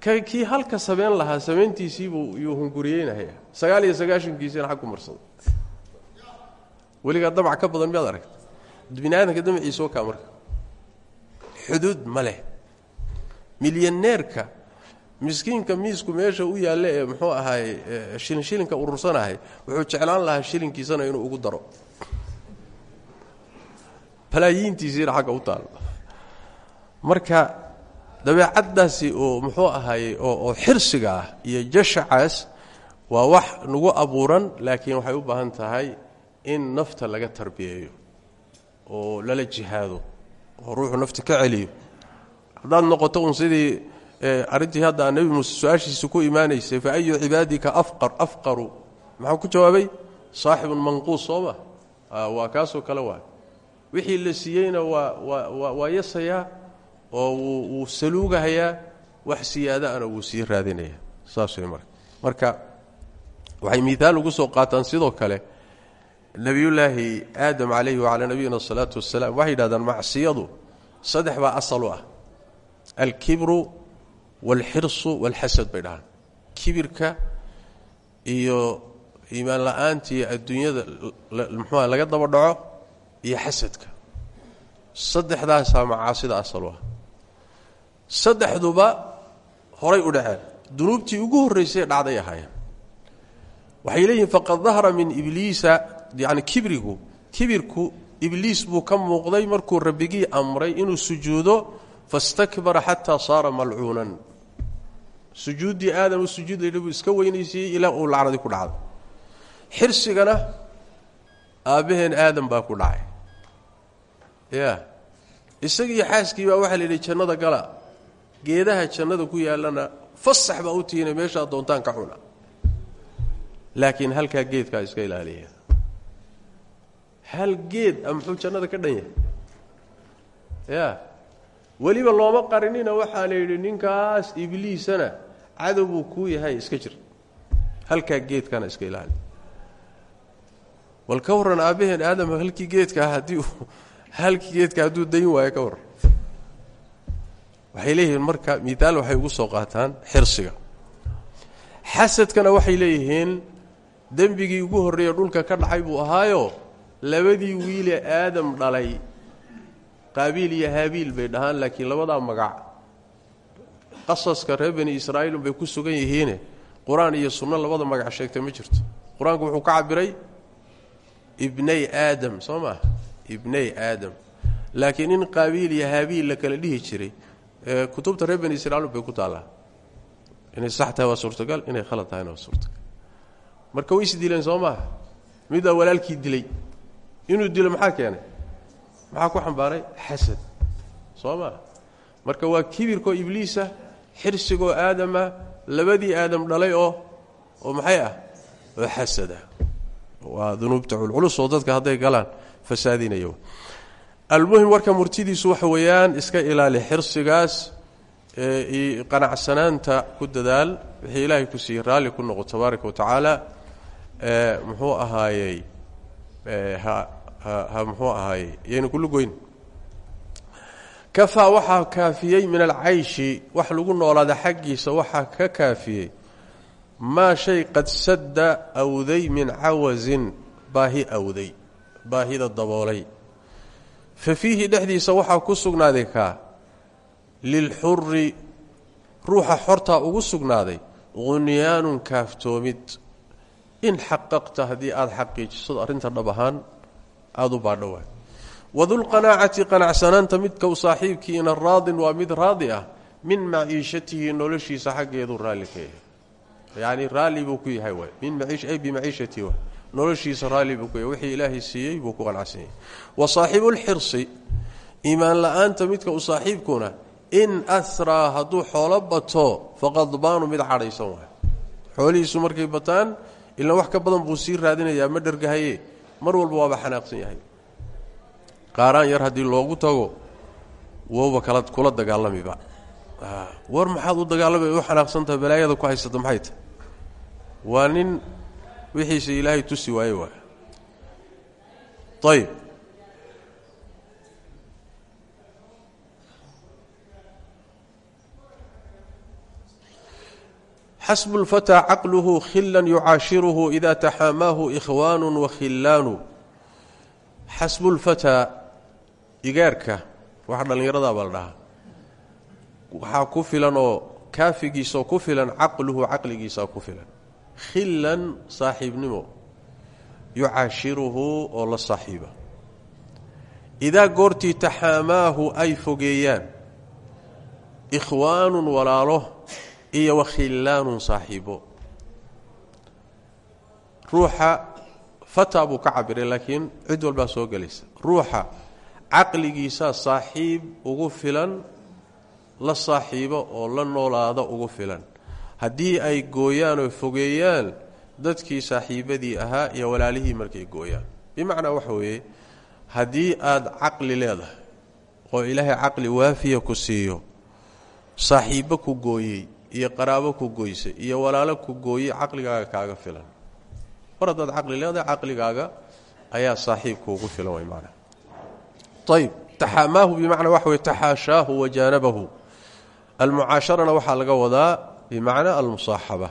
Kii halka sabeen lahaa sabeyntiisiibuu yuu hunguriyeynahaya sagaal iyo sagaashankiisiina xag ku marsaday weligaa damac ka badan miyaad aragta biniaadamka damaciisa wakaa marka. Xuduud ma milyaneerka miskiinka miisku meesha u yaalle ee muxuu ahaay shilin shilinka urursanahay wuxuu jeclaan lahaa shilinkiisana inuu ugu daro. Balaayiintiisiina xagga u taal. Marka dabeecaddaasi oo muxuu ahaayey oo xirsiga ah iyo jashacaas waa wax nagu abuuran laakiin waxay u baahan tahay in nafta laga tarbiyeeyo oo lala jihaado oo ruuxu nafta ka celiyo. Haddaad noqoto un sidii arrintii hadda nebi muuse su'aashiisa ku imaanaysay fa ayu cibaadika afqar afqaru. Maxuu ku jawaabay? Saaxibun manquus soo ma? Waa kaasoo kale waay wixii la siiyeyna waa yasayaa oo wuu saluugahayaa wax siyaadaana wuu sii raadinayaa. Saas wey marka. Marka waxay miihaal ugu soo qaataan sidoo kale nebiyullaahi aadam calayhi wacalaa nabiyina asalaatu wasalaam waxay yidhahdaan macsiyadu saddex baa asal u ah. Alkibru waalxirsu waalxasad bay dhahaan. Kibirka iyo iimaan la'aantii adduunyada muxuua laga daba dhaco iyo xasadka. Saddexdaasaa macaasida asal ah saddexduba horay u dhaceen. Dunuubtii ugu horraysay dhacday ahaayeen. Waxay leeyihiin faqad dahara min ibliisa yani kibrigu kibirku ibliis buu ka muuqday markuu rabbigii amray inuu sujuudo fastakbara xataa saara malcuunan sujuuddii aadam u sujuudayna buu iska weynaysiiyey ilaa uu lacnadii ku dhacday xirsigana aabbaheen aadam baa ku dhacay. Ya. Isagiiyo xaaskii baa waxaa la yidhi jannada gala geedaha jannada ku yaallana fasax baa u tihiina meeshaa doontaan ka cuna laakiin halkaa geedkaa iska ilaaliya. Hal geed a muxuu jannada ka dhan ya. Weliba looma qarinina waxaa la yidhi ninkaas ibliisana cadow buu kuu yahay iska jir. Halkaa geedkana iska ilaali. Bal ka warran aabbaheen aadam halkii geedkaa haddii halkii geedka hadduu dayn waayo ka warran. Waxay leeyihiin marka miaal waxay ugu soo qaataan xirsiga. Xasadkana waxay leeyihiin dembigii ugu horreeye dhulka ka dhacay buu ahaayo labadii wiile aadam dhalay qaabiil iyo haabiil bay dhahaan laakiin labadaa magac qasaska reer bani israa'iil bay ku sugan yihiine. Qur'aan iyo sunno labada magac sheegtay ma jirto. Qur'aanku wuxuu ka cabiray ibnay aadam soo ibnay aadam. Laakiin in qaabiil iyo haabiil la kala dhihi jiray kutubta reer bani israiil bay ku taallaa inay sax tahay waa suurtagal inay khalad tahayna waa suurtagal. Marka way is dileen soo walaalkii dilay. Inuu dilo maxaa keenay? Maxaa ku xambaaray? Xasad. Soo marka waa kibirkoo ibliisa xirsigoo aadama labadii aadam dhalay oo oo maxay ah? Oo xasada waa dunuubta culculus oo dadka hadday galaan fasaadinayo almuhim warka murtidiisu waxa weeyaan iska ilaali xirsigaas qanacsanaanta ku dadaal wixii ilaahay ku siiyey raalli ku noqo tabaaraka wa tacaala muxuu ahaayey ha muxuu ahaayey yayna kulu goyn kafaa waxaa kaafiyey min alcayshi wax lagu noolaada xaggiisa waxaa ka kaafiyey. Maa shay qad sadda awday min cawasin baahi awday baahida daboolay. Fa fiihi dhexdiisa waxaa ku sugnaaday kaa lilxuri ruuxa xortaa ugu sugnaaday qunyaanun kaaftoomid. In xaqaqta haddii aada xaqiijisado arrinta dhab ahaan aada u baadhowaay wadulqanaacati qanacsanaanta midka u saaxiibkiina raadin waa mid raadi ah min maciishatihi noloshiisa xaggeedu raalli ka yahay. Yacni raalli buu ku yahay waay. Min ay bimaciishatihi noloshiisa raalli buu ku yahay. Wixii ilaahay siiyey buu ku qanacsan yahay. Wa saaxiibulxirsi iimaan la'aanta midka u saaxiibkuna in asraa hadduu xoolo bato faqadbaanu mid cadhaysan waay. Xoolihiisu markay bataan ilaa wax ka badan buu sii raadinayaa ma dhergahaye mar walba waaba xanaaqsan yahay qaaraan yar haddii loogu tago wowba kala kula dagaalamiba. War maxaad u dagaalamay u xanaaqsantaha balaayada ku haysata maxay tahy waa nin wixiisa ilaahay tusi waaye waay ayb xasbu lfataa caqluhu khilan yucaashiruhu ida taxaamaahu ikhwaanu wakhillaanu xasbulfataa igaarka waxa dhallinyarada baa la dhahaa. Waxaa ku filan oo kaafigiisaoo ku filan caqluhu caqligiisaa ku filan. Khillan saaxiibnimo yucaashiruhu oo la saaxiiba. Idaa goortii taxaamaahu ay fogeeyaan ikhwaanun walaalo iyo wakhillaanun saaxiibo. Ruuxa fataa buu ka cabiray laakiin cid walbaa soo gelaysa. Ruuxa caqligiisaa saaxiib ugu filan la saaxiibo oo la noolaada ugu filan. Haddii ay gooyaan oo fogeeyaan dadkii saaxiibadii ahaa iyo walaalihii markay gooyaan. Bimacnaa waxa weeye haddii aad caqli leedahay oo ilaahay caqli waafiya ku siiyo saaxiibbo ku gooyey iyo qaraabo ku goysay iyo walaalo ku gooyey caqligaaga kaaga filan. Mar haddaad caqli leedahay caqligaaga ayaa saaxiibkuugu filan way maanaa ayb taxaamaahu bimacnaa waxa wey taxaashaahu wajaanabahu almucaasharana waxaa laga wadaa bimacnaa almusaaxaba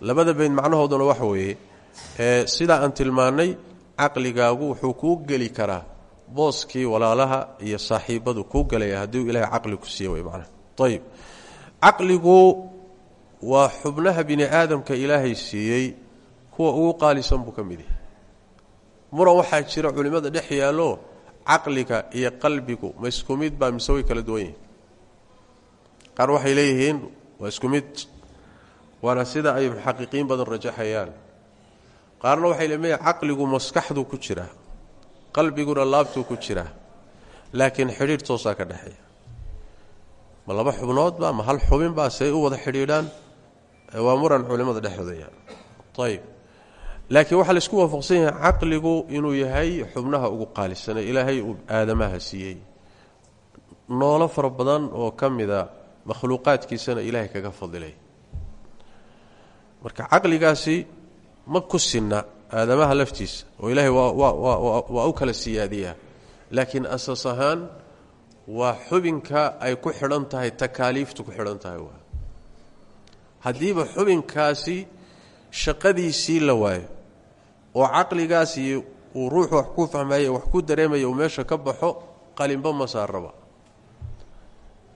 labada bayd macnahooduna waxa weeye ee sidaa aan tilmaannay caqligaagu wuxuu kuu geli karaa booskii walaalaha iyo saaxiibadu kuu gelaya haddii ilaahay caqli ku siiye way macnaha ayib caqligu waa xubnaha bini aadamka ilaahay siiyey kuwa ugu qaalisan buu ka mid yahay muran waxaa jira culimmada dhex yaallo caqliga iyo qalbigu ma isku mid baa mise way kala duwan yihiin. Qaar waxay leeyihiin waa isku mid. Waana sida ay muxaqiqiin badan rajaxayaan. Qaarna waxay leeyihiin caqligu maskaxduu ku jiraa qalbiguna laabtuu ku jiraa laakiin xidhiidh toosaa ka dhexeeya. Ma laba xubnoodba ma hal xubinbaa si ay u wada xidhiidhaan waa muran culimmada dhexdooda ayib laakiin waxaa la isku waafaqsan yahay caqligu inuu yahay xubnaha ugu qaalisane ilaahay uu aadamaha siiyey. Noolo fara badan oo ka mida makhluuqaadkiisana ilaahay kaga fadilay. Marka caqligaasi ma ku sinna aadamaha laftiisa oo ilaahay waa u kala siyaadiyaa laakiin asas ahaan waa xubinka ay ku xidhan tahay takaaliiftu ku xidhan tahay haddiiba xubinkaasi shaqadiisii la waayo oo caqligaasi uu ruuxu wax ku fahmaya wax ku dareemaya meesha ka baxo qalinba ma saaraba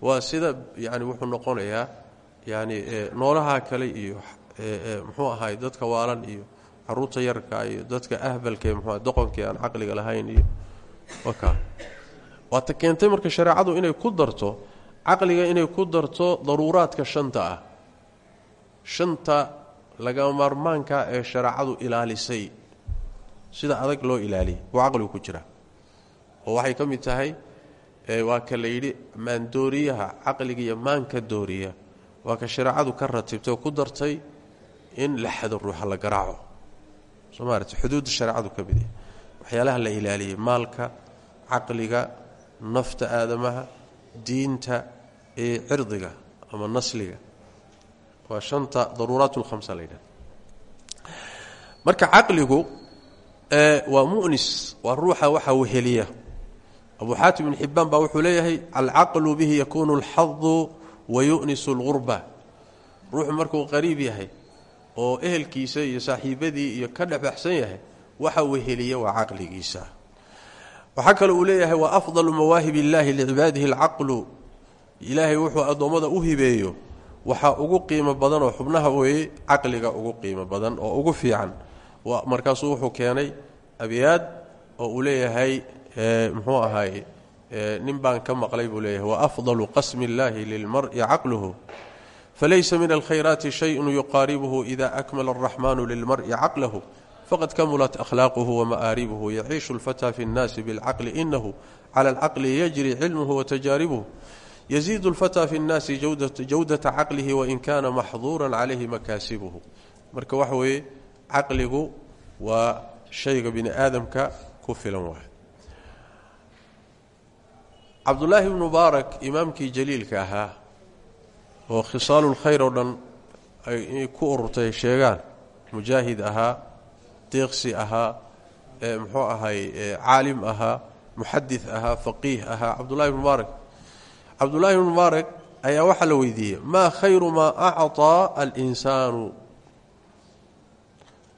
waa sida yani wuxuu noqonayaa yani noolaha kale iyo muxuu ahaay dadka waalan iyo carruurta yarka iyo dadka ahbalka mxu doqonkii aan caqliga lahayn iyo waata keentay marka shareecadu inay ku darto caqliga inay ku darto daruuraadka shanta ah. Shanta lagama maarmaanka ee shareecadu ilaalisay sida adag loo ilaaliyay buu caqligu ku jira. Oo waxay ka mid tahay waa ka yidhi maandooriyaha caqliga iyo maanka dooriya waa ka shareecadu ka ratibtay ku dartay in la xado ruuxa la garaaco. Soo maarata xuduudda ka mid yahay waxyaalaha la ilaaliyey maalka caqliga nafta aadamaha diinta ee cirdiga ama nasliga. Waa shanta daruuraat lhamsa la yidhahda marka caqligu waa mu'nis waa ruuxa waxa weheliya abu xaatim ibn xibaan baa wuxuu leeyahay alcaqlu bihi yakuunu alxadu wa yu'nisu lgurba ruuxu markuu qariib yahay oo ehelkiisa iyo saaxiibadii iyo ka dhexbaxsan yahay waxa weheliya waa caqligiisa. Waxaa kale uu wa afdalu mawaahib illaahi licibaadihi alcaqlu ilaahay wuxuu addoommada u hibeeyo waxaa ugu qiimo badan oo xubnaha weeye caqliga ugu qiimo badan oo ugu fiican markaasuu wuxuu keenay abyaad oo uu leeyahay muxuu ahaay nin baan ka maqlay buu leeyahay waafdalu qasmi illaahi lilmari caqluhu falaysa min alkhayraati shayun yuqaaribuhu ida akmala alraxmanu lilmari caqlahu faqad kamulat akhlaaquhu wama'aaribuhu yaciishu lfata fi اnnaasi bilcaqli inahu cala alcaqli yajri cilmuhu watajaaribuhu yaziidu lfata fi اnnaasi jawdata caqlihi wain kana maxduuran calayhi makaasibuhu. Marka waxa weeye caqligu waa shayga bini aadamka ku filan waay. Cabdullaahi ibnu mubaarak imaamkii jaliilka ahaa oo khisaalulkhayr oo dhan ay ku ururtay sheegaan mujaahid ahaa deeqsi ahaa muxuu ahay caalim ahaa muxadid ahaa faqiih ahaa cabdullahi ibnu mubaarak cabdullaahi ibnu mubaarak ayaa waxaa la weydiiyey maa khayru maa acطaa alinsaanu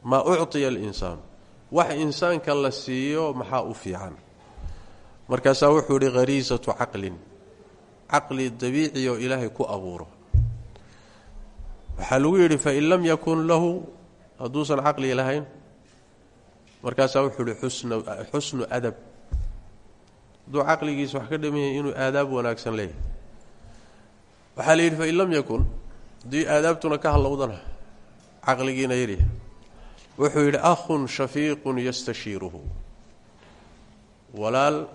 maa ucطiya alinsaanu wax insaanka la siiyo maxaa u fiican? Markaasaa wuxuu yidhi khariisatu caqlin. Caqli dabiici oo ilaahay ku abuuro. Waxaa lagu yidhi fain lam yakun lahu hadduusan caqli lahayn. Markaasaa wuxuu yihi xusnu adab. Hadduu caqligiisa wax ka yahay inuu aadaab wanaagsan leeyahay. Waxaa la yidhi fain lam yakun haddii aadaabtuna ka hallowdana caqligiina yaryahay wuxuu yidhi ahun shafiiqun yastashiiruhu. Walaal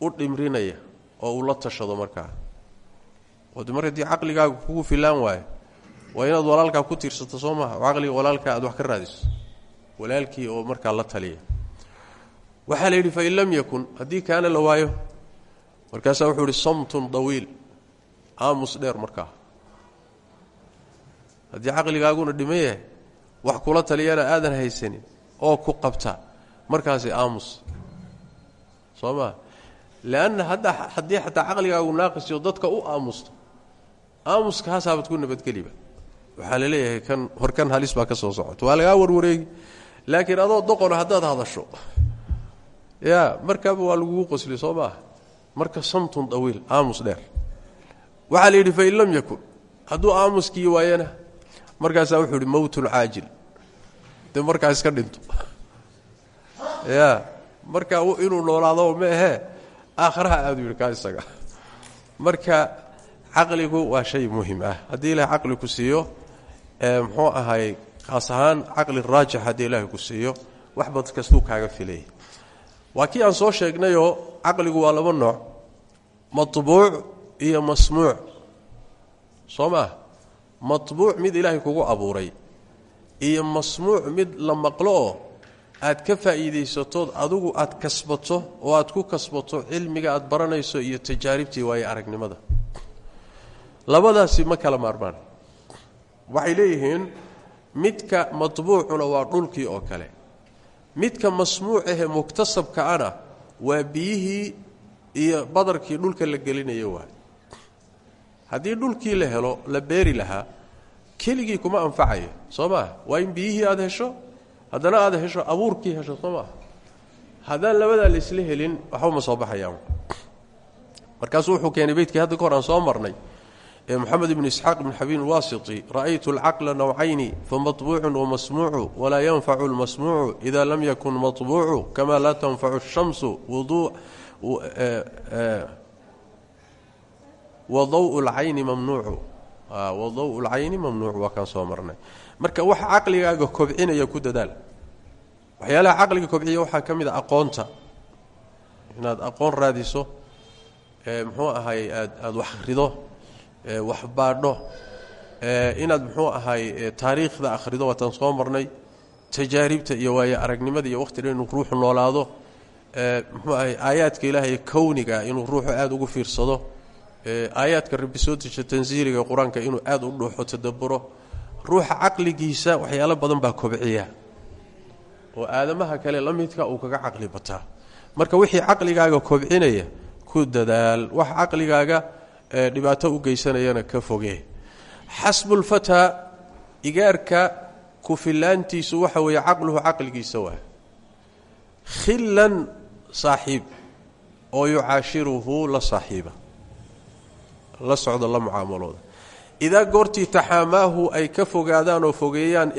u dhimrinaya oo uu la tashado markaa. Od mar haddii kugu filaan waayo waa inaad walaalkaa ku tiirsato soo oo caqliga walaalkaa aad wax ka raadiso. Walaalkii oo markaa la taliya. Waxaa la yidhi fain lam yakun haddii kaana la waayo markaasaa wuxuu ihi samtun dawiil aamus dheer markaa. Haddii caqligaaguna dhiman wax kula taliyana aadan haysanin oo ku qabta. Markaasi aamus. Soo maa leanna hadda haddii xataa caqligaagu naaqisiyo dadka u aamusto aamuskaasaabad ku nabadgeliba. Waxaa la leeyahay kan horkan halis baa ka soo socota. Waa lagaa warwareegi. Laakiin adoo doqona haddaad hadasho. Ya markaaba waa lagugu qosli soo marka samtun dawiil aamus dheer. Waxaa la yidhi fain lam yakun. Hadduu aamuskii waayana markaasaa wuxuu ihi mowtun caajil. Dee markaa iska dhinto. Ya markaa inuu noolaado ma ahee aakharaha aadu yidhi kaa isaga. Marka caqligu waa shay muhiim ah. Haddii ilahay caqli ku siiyo muxuu ahay kaas ahaan caqli raajix haddii ilaahay ku siiyo wax bad kastuu kaaga filay waa aan soo sheegnayoo caqligu waa laba nooc matbuuc iyo masmuuc. Soo maah matbuuc mid ilaahay kugu abuuray iyo masmuuc mid la maqlo oo aad ka faa'iidaysatood adigu aad kasbato oo aad ku kasbato cilmiga aad baranayso iyo tajaaribtii waaye aragnimada. Labadaasi ma kala maarmaan. Waxay leeyihiin midka matbuucuna waa dhulkii oo kale. Midka masmuuc ahee muktasabka ana waa biyihii iyo badarkii dhulka la gelinayo waay haddii dhulkii la helo la beeri lahaa keligii kuma anfacayo soo waa in biyihii aada hesho? Haddana aada hesho abuurkii hesho soo maaha haddaan la isla helin waxba ma soo baxayaan. Markaasuu wuxuu keenay beydkii hadda ka soo marnay ee moxamed ibnu isxaaq ibn xabiin alwaasiti ra'aytu alcaqla nawcayni famatbuucun wamasmuucu walaa yanfacu lmasmuucu ida lam yakun matbuucu kama laa tanfacu shamsu wadaw lcayni mamnuucu. Wadaw lcayni mamnuucu waa kaan soo marnay. Marka waxa caqligaaga kobcinaya ku dadaal. Waxyaalaha caqliga kobciya waxaa ka mid a aqoonta. Inaad aqoon raadiso muxuu ahay aad aada wax akhrido wax baadho inaad muxuu ahay taariikhda akhrido waataan soo marnay. Tajaaribta iyo waayo aragnimada iyo wakhtiga inuu ruuxu noolaado muxuu ahay aayaadka ilaahay kowniga inuu ruuxu aada ugu fiirsado aayaadka rabbi soo dejiya tansiiliga qur'aanka inuu aada u dhuuxo tadaburo ruuxa caqligiisa waxyaalo badan baa kobciya. Oo aadamaha kale la midka uu kaga caqli bataa. Marka wixii caqligaaga kobcinaya ku dadaal. Wax caqligaaga dhibaato u geysanayana ka foge. Xasbulfataa igaarka kufilaantiisu waxa weeye caqluhu caqligiisa waa. Khillan saaxiib oo yucaashiruhu la saaxiiba la socdo la mucaamalooda idaa goortii taxaamaahu ay ka fogaadaan oo fogeeyaan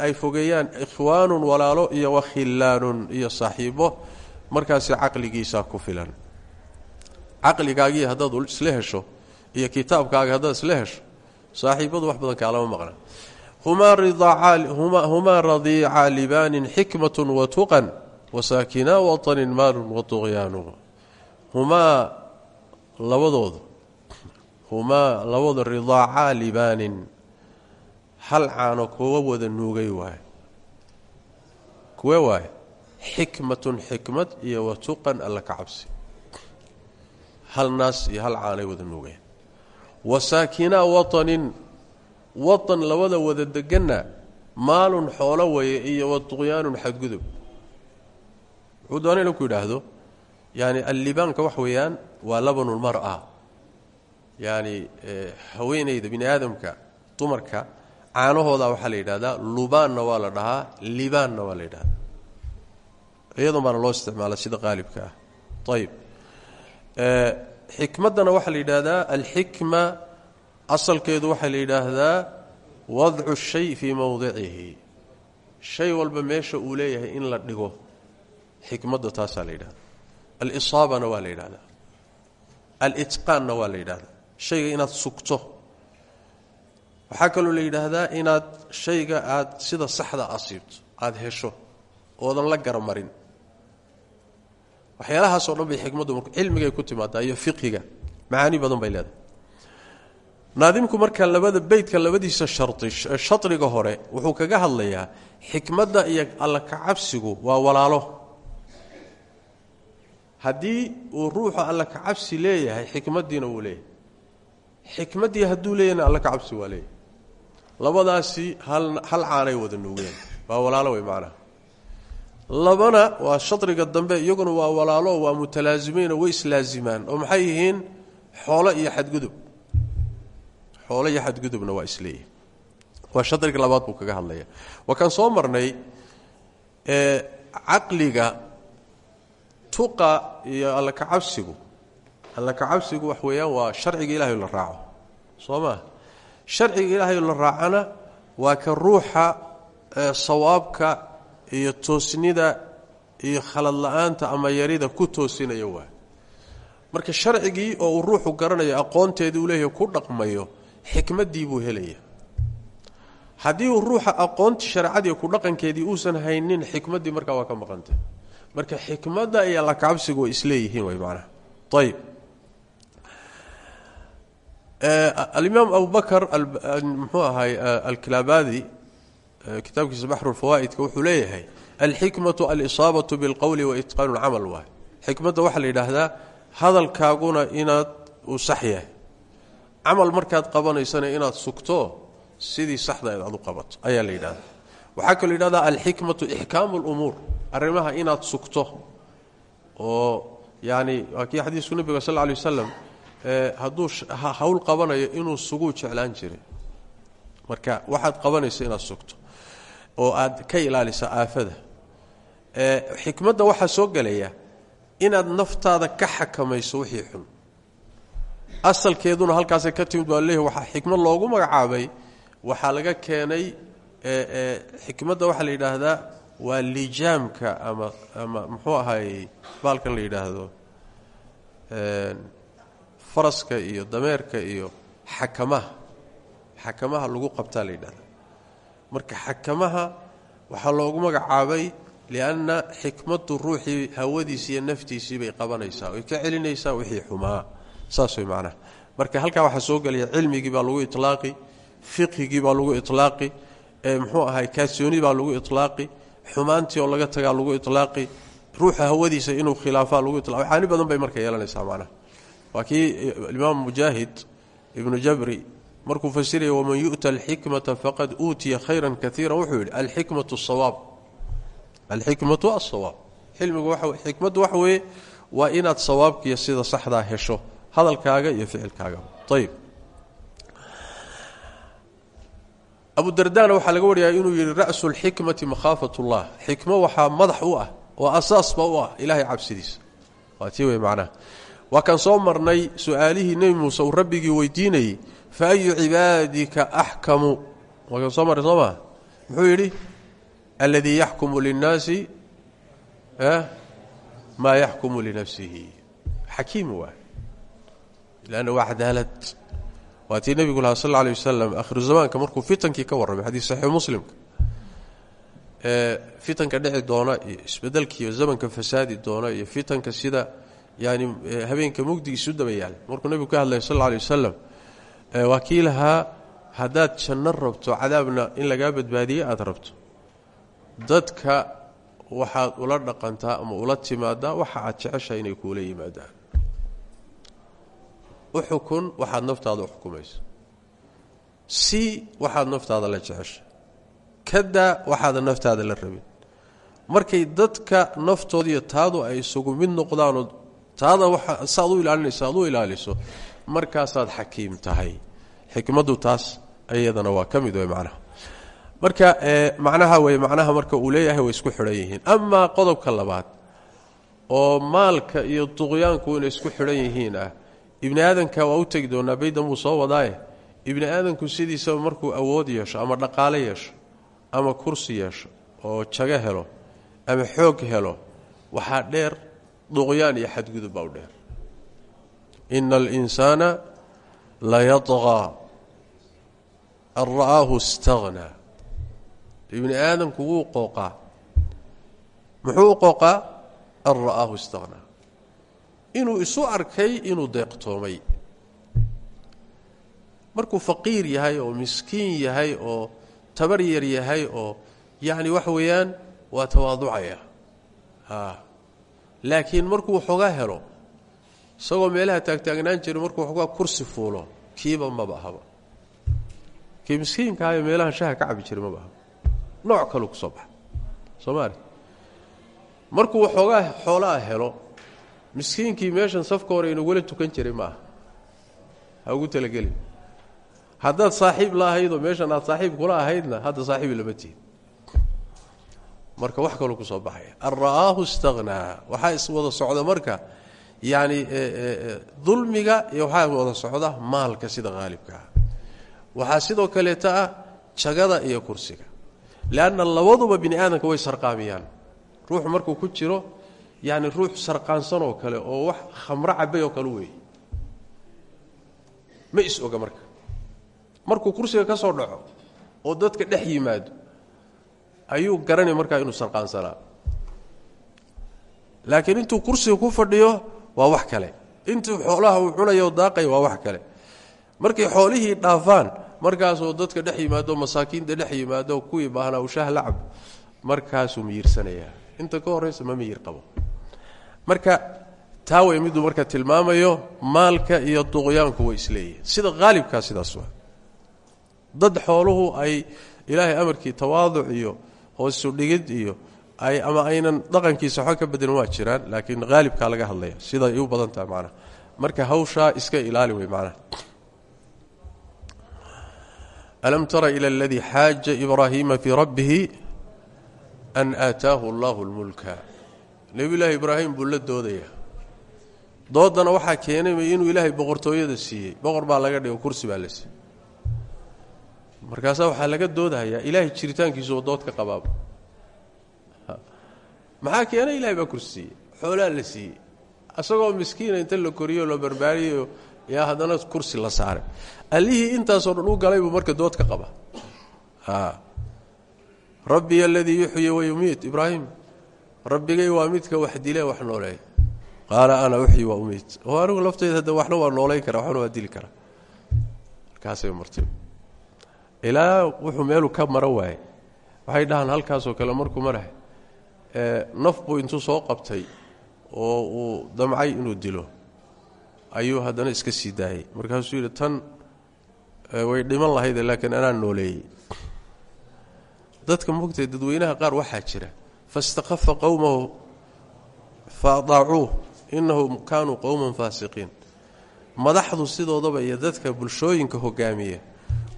ay fogeeyaan ikhwaanun walaalo iyo wakhillaanun iyo saaxiibo markaasi caqligiisaa ku filan. Caqligaagii haddaad isla hesho iyo kitaabkaaga haddaad isla hesho saaxiibadu wax badan kaalama maqna humaa radiica libaanin xikmatun wa tuqan wasaakinaa watanin maalun wa tuqyaanu. Humaa labadoodu humaa labada ridaacaa libaanin. Hal caano kuwa wada nuugay waay kuwe waay xikmatun xikmad iyo wa tuqan alla ka hal naas iyo hal caanay wada nuugeen. Wa watanin. Watan labada wada deganna maalun xoolo waye iyo wa tuqyaanun xadgudub. Wuxuu doona inu ku yidhaahdo yaani allibaanka wax weeyaan waa labanulmara yaani haweenayda bini aadamka caanahooda waxaa la yidhahdaa lubaanna waa la dhahaa libaanna waa la yidhahdaa. Iyadan baana loo isticmaala sida qaalibka ah. Ayib xikmaddana waxaa la yidhaahdaa alxikma asalkeedu waxaa la yidhaahdaa wadcu shay fii mowdicihi shay walba meesha uu leeyahay in la dhigo. Xikmadda taasaa la yidhahdaa. Alisaabana waa la yidhahdaa. Alitqaanna waa la yidhahdaa shayga inaad sugto. Waxaa kaloo la yidhaahdaa inaad shayga aad sida saxda asiibto aada hesho oodan la garamarin. Waxyaalahaasoo dhan bay xikmaddu cilmigay ku timaadaa iyo fiqiga macaani badan bay leedahay. Naadimku marka labada beydka labadiisa shari shadriga hore wuxuu kaga hadlayaa xikmadda iyo alla kacabsigu waa walaalo. Haddii uu ruuxu alla ka cabsi leeyahay xikmaddiina wuu leeyahay xikmaddii hadduu leeyahayna alla ka cabsi waa leeyahay. Labadaasi hal hal caanay wada nuugeen waa walaalo wey macnaha labana waa shadriga dambe iyaguna waa walaalo waa mutalaasimiin oo way islaazimaan oo maxay yihiin? Xoolo iyo xadgudub. Xoolo iyo xadgudubna waa isleeyihin waa shadriga labaad buu kaga hadlaya waa kaan soo marnay caqliga tuqa iyo alla kacabsigu alla kacabsigu wax weeyaan waa sharciga ilahay la raaco. Soo maa sharciga ilaahay la raacana waa ka ruuxa sawaabka iyo toosnida iyo khalad la'aanta ama yarida ku toosinaya waa. Marka sharcigii oo uu ruuxu garanayo aqoonteedii uu leeyahay ku dhaqmayo xikmaddii buu helaya haddii uu ruuxa aqoontii shareecadii ku dhaqankeedii uusan haynin xikmaddii markaa waa ka maqantay. Marka xikmadda iyo alla kacabsigu isleeyihiin way macnaha. Ayib alimaam abu bakr muxuu ahay alkilaabadi kitaabkiisa baxrulfawaa'idka wuxuu leeyahay alxikmatu alisaabatu bilqowli waitqaanu lcamal waay xikmadda waxaa la yidhaahdaa hadalkaaguna inaad uu sax yahay. Camal markaad qabanaysana inaad sugto sidii saxda aad u qabato ayaa la yidhahdaa waxaa kaloo yidhahdaa alxikmatu ixkaamu lumuur arrimaha inaad sugto oo yani waa kii xadiisku nebiga sal lla alay wasalam hadduu hawl qabanayo inuu suguu jeclaan jiray. Marka waxaad qabanayso inaad sugto oo aad ka ilaalisa aafada. Xikmadda waxaa soo gelaya inaad naftaada ka xakamayso wixii xun. Asalkeeduna halkaasay ka timid baa leeyahy waxaa xikmad loogu magacaabay waxaa laga keenay xikmadda waxaa la yidhaahdaa waa lijaamka ama ama muxuu ahay baalkan la yidhaahdo faraska iyo dameerka iyo xakamaha. Xakamaha lagu qabtaa la marka xakamaha waxaa loogu magacaabay lianna xikmaddu ruuxii hawadiisii iyo naftiisii bay qabanaysaa. Oy ka celinaysaa wixii xumaa. Saas way marka halkaa waxaa soo gelaya cilmigii baa lagu itlaaqi fiqhigii baa lagu itlaaqi muxuu ahay kaasooni baa lagu itlaaqi xumaantii oo laga tagaa lagu itlaaqi ruuxa hawadiisa inuu khilaafaa lagu ilaqi caani badan bay marka yeelanaysaa macnaha waa kii imaam mujaahid ibnu jabri markuu fasiraya waman yu'ta alxikmata faqad uutiya khayran kaiira wuxuu yidhi alxikmatu sawaab alxikmatu asawaab xilmigu xikmaddu waxa weeye waa inaad sawaabkiiyo sida saxdaa hesho hadalkaaga iyo ficilkaaga. Ayib abudardana waxaa laga waryayaa inuu yidhi ra'su lxikmati makhaafat ullah xikmo waxaa madax u ah oo asaasba u ah ilaahay cabsidiisa. Waa tii wey macnaha waa kaan soo marnay su'aalihii nebi muuse uu rabbigii weydiinayey fa ayu cibaadika axkamu waa kaan soo marray soo maa muxuu yidhi alladii yaxkumu linnaasi maa yaxkumu linafsihi. Xakiim waay. Lanna waa cadaalad. Waa tii nebigu lahaa sal alay wasalam akhiru zamaanka markuu fitankii ka warramay xadiis saxiix muslimka ee fitanka dhici doona iyo isbedelkiiyo zamanka fasaadi doona iyo fitanka sida yani habeenka mugdigiisu daba yaal markuu nebigu ka hadlaya sal alay wasalam waa kii lahaa haddaad janno rabto cadaabna in lagaa badbaadiye aada rabto. Dadka waxaad ula dhaqantaa ama ula timaadaa waxa aad jeceshahay inay kuula yimaadaan. U xukun waxaad naftaada u si waxaad naftaada la jeceshay kadaa waxaada naftaada la rabin. Markay dadka naftoodiiyo taadu ay isugu mid noqdaanoo taada waa saaad u ilaalinayso aad u ilaaliso markaasaad xakiim tahay. Xikmaddu taas iyadana waa ka mid macnaha. Marka macnaha wey macnaha marka uu leeyahay way isku xidhan yihiin. Amaa qodobka labaad oo maalka iyo duqyaanku inay isku xidhan yihiin ah ibni aadanka waa u tegi doonaa baydan buu soo wadaaye. Ibni aadanku sidiisaba markuu awood yeesho ama dhaqaale yeesho ama kursi yeesho oo jago helo ama xoog helo waxaa dheer duqyaan iyo xadgudub baa u dheer. Ina alinsaana layadqaa an ra'aahu istahnaa ibni aadamku wuu qooqaa muxuu u qooqaa? An ra'aahu istahnaa inuu isu arkay inuu deeqtoomay. Markuu faqiir yahay oo miskiin yahay oo tabar yar yahay oo yacni waxa weeyaan waa tawaaducaya laakiin markuu waxoogaa helo isagoo meelaha taagtaagnaan jira markuu waxoogaa kursi fuulo kiiba maba ahaba kii miskiinkaayo meelaha shaha ka cabi jira maba ahaba nooc kaluu ku soo baxa soomaali markuu waxoogaa xoolaa helo miskiinkii meeshan safka hore inagula tukan jiray ma aha. Ha ugu talagelin. Haddaad saaxiib la meeshan aad saaxiib kula ahaydna hadda saaxiibi lama tihin marka wax kaluu ku soo baxaya. An ra'aahu istahnaa waxaa iswada socda marka yacni dulmiga iyo waxaa wada socda maalka sida haalibka ah waxaa sidoo kaleeta ah jagada iyo kursiga. Leanna labaduba bini aadamka way sarqaamiyaan. Ruuxu markuu ku jiro yacni ruux sarqaansan oo kale oo wax khamro cabay oo kale weeye. Ma is oga marka. Markuu kursiga ka soo dhaco oo dadka dhex yimaado ayuu garanay markaa inuu sarqaansanaa laakiin intuu kursiga ku fadhiyo waa wax kale. Intuu xoolaha uu cunayo daaqay waa wax kale. Markay xoolihii dhaafaan markaasuu dadka dhex yimaado masaakiinta dhex yimaado kuwii baahnaa ushaah lacab markaasuu miyirsanayaa. Inta ka horraysa ma miyir qabo. Marka taa way miduu marka tilmaamayo maalka iyo duqyaanku way isleeyihin sida haalibkaa sidaas waa. Dad xooluhu ay ilaahay amarkii tawaaduc iyo hoosu dhigid iyo ama aynan dhaqankiisa waxba ka bedelin waa jiraan laakiin haalibkaa laga hadlaya sida ay u badan tahay macnaha. Marka hawshaa iska ilaali wey macnaha. Alam tara ila aladii xaaja ibraahiima fii rabbihi an aataahu allahu lmulka nebiyulaahi ibraahim buu la doodaya. Doodana waxaa keenay inuu ilaahay boqortooyada siiyey. Boqor baa laga dhigo kursi baa la siiyey markaasaa waxaa laga doodahayaa ilaahay jiritaankiisuoo dood ka qabaaba maxaa keenay ilahay baa kursi siiyey xoolaa la siiyey. Isagoo miskiina inta la koriyo la barbaariyo yaa haddana kursi la saaray. Allihii intaasoo dhan u galay buu marka dood ka qaba rabbiy aladii yuxyi wayumiit ibraahim. Rabbigay waa midka wax dile wax nooleey. Qaala ana uxyi wa umiit. Oo anigu lafteyda hadda waxna waa noolayn kara waxna waa dili kara. Markaasay martay ilaa wuxuu meeluu ka mara waaye waxay dhahaan halkaasoo kale markuu marahay naf buu intuu soo qabtay oo uu damcay inuu dilo. Ayuu haddana iska sii daayey. Markaasuu yidhi tan way dhiman lahayde laakiin anaa nooleeyey. Dadka mogtay dadweynaha qaar waxaa jira. Faistakafa qowmahu fa adaacuuh innahum kaanuu qowman faasiqiin. Madaxdu sidoodaba iyo dadka bulshooyinka hogaamiya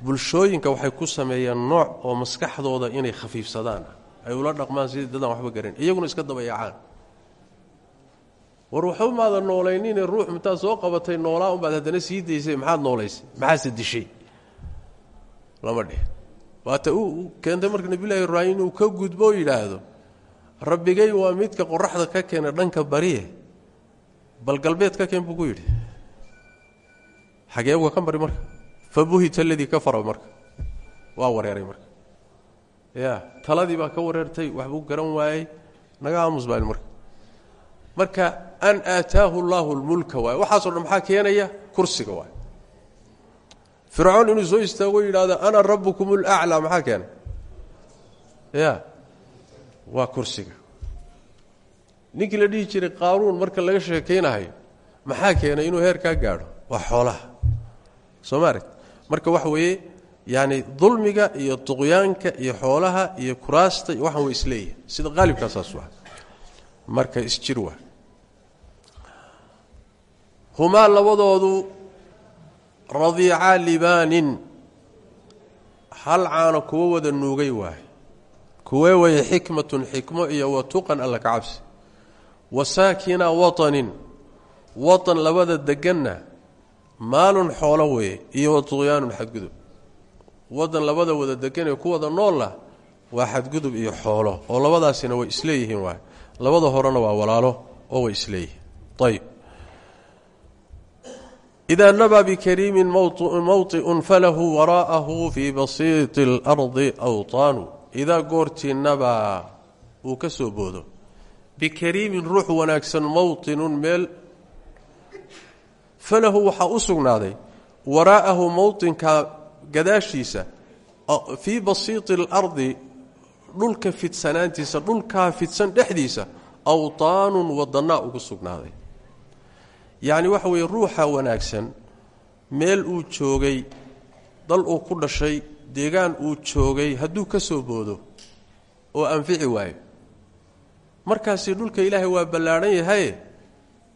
bulshooyinka waxay ku sameeyeen nooc oo maskaxdooda inay khafiifsadaan. Ay ula dhaqmaan sidii dadaan waxba garan iyaguna iska dabayacaan. War waxba maada noolaynine ruux intaad soo qabatay noolaa unbaad haddana sii daysay maxaad noolaysay maxaase dishay lama dheh waata u keentay marka nebiyulahi ibraahim inuu ka gudbo oo yidhaahdo rabbigay waa midka qoraxda ka keena dhanka bariye. Bal galbeed ka keen buu ku yidhi. Xagee uga ka mari marka fa buhita aladii kafara marka. Waa wareeray marka. Ya taladii baa ka wareertay waxbuu garan waayey. Naga aamus baan marka. Marka an aataahu llaahu lmulka waay. Waxaaso dhan maxaa keenaya? Kursiga waay. Fircoon inuu soo istaago yidhaahdo ana rabukum laclaa maxaa keenay? Ya waa kursiga. Ninkii la dhihi jiray qaaruun marka laga sheekaynahayo maxaa keenay inuu heerkaa gaadho? Waa xoolaha. Soo maaragt marka waxa weeye yaani dulmiga iyo tuqyaanka iyo xoolaha iyo kuraasta waxaan way isleeyihin sida qaalibkaasaas waa. Marka isjir waa. Labadoodu radiicaa libaanin. Hal caano kuwo wada nuugay waay kuwee waya xikmatun xikmo iyo wa tuqan alla ka cabsi. Wa saakina watanin. Watan labada deganna maalun xoolo weeye iyo wa tuqyaanun xadgudub wadan labada wada degan ee ku wada noolla waa xadgudub iyo xoolo oo labadaasina way isleeyihiin waay labada horena waa walaalo oo way isleeyihiin ayb idaa nabaa bikariimin mawطiun falahu waraa'ahu fii basiiti اlardi awطaanu idaa goortii nabaa uu ka soo boodo bikariimin ruux wanaagsan mawطinun meel falahu waxaa u sugnaaday waraa'ahu mawطinka gadaashiisa fii basiiti اlardi dhulka fidsanaantiisa dhulkaa fidsan dhexdiisa awtaanun wadannaa ugu sugnaaday. Yacni waxa weeye ruuxa wanaagsan meel uu joogay dal uu ku dhashay deegaan uu joogay hadduu ka soo boodo oo anfici waayo. Markaasi dhulka ilaahay waa ballaadhan yahaye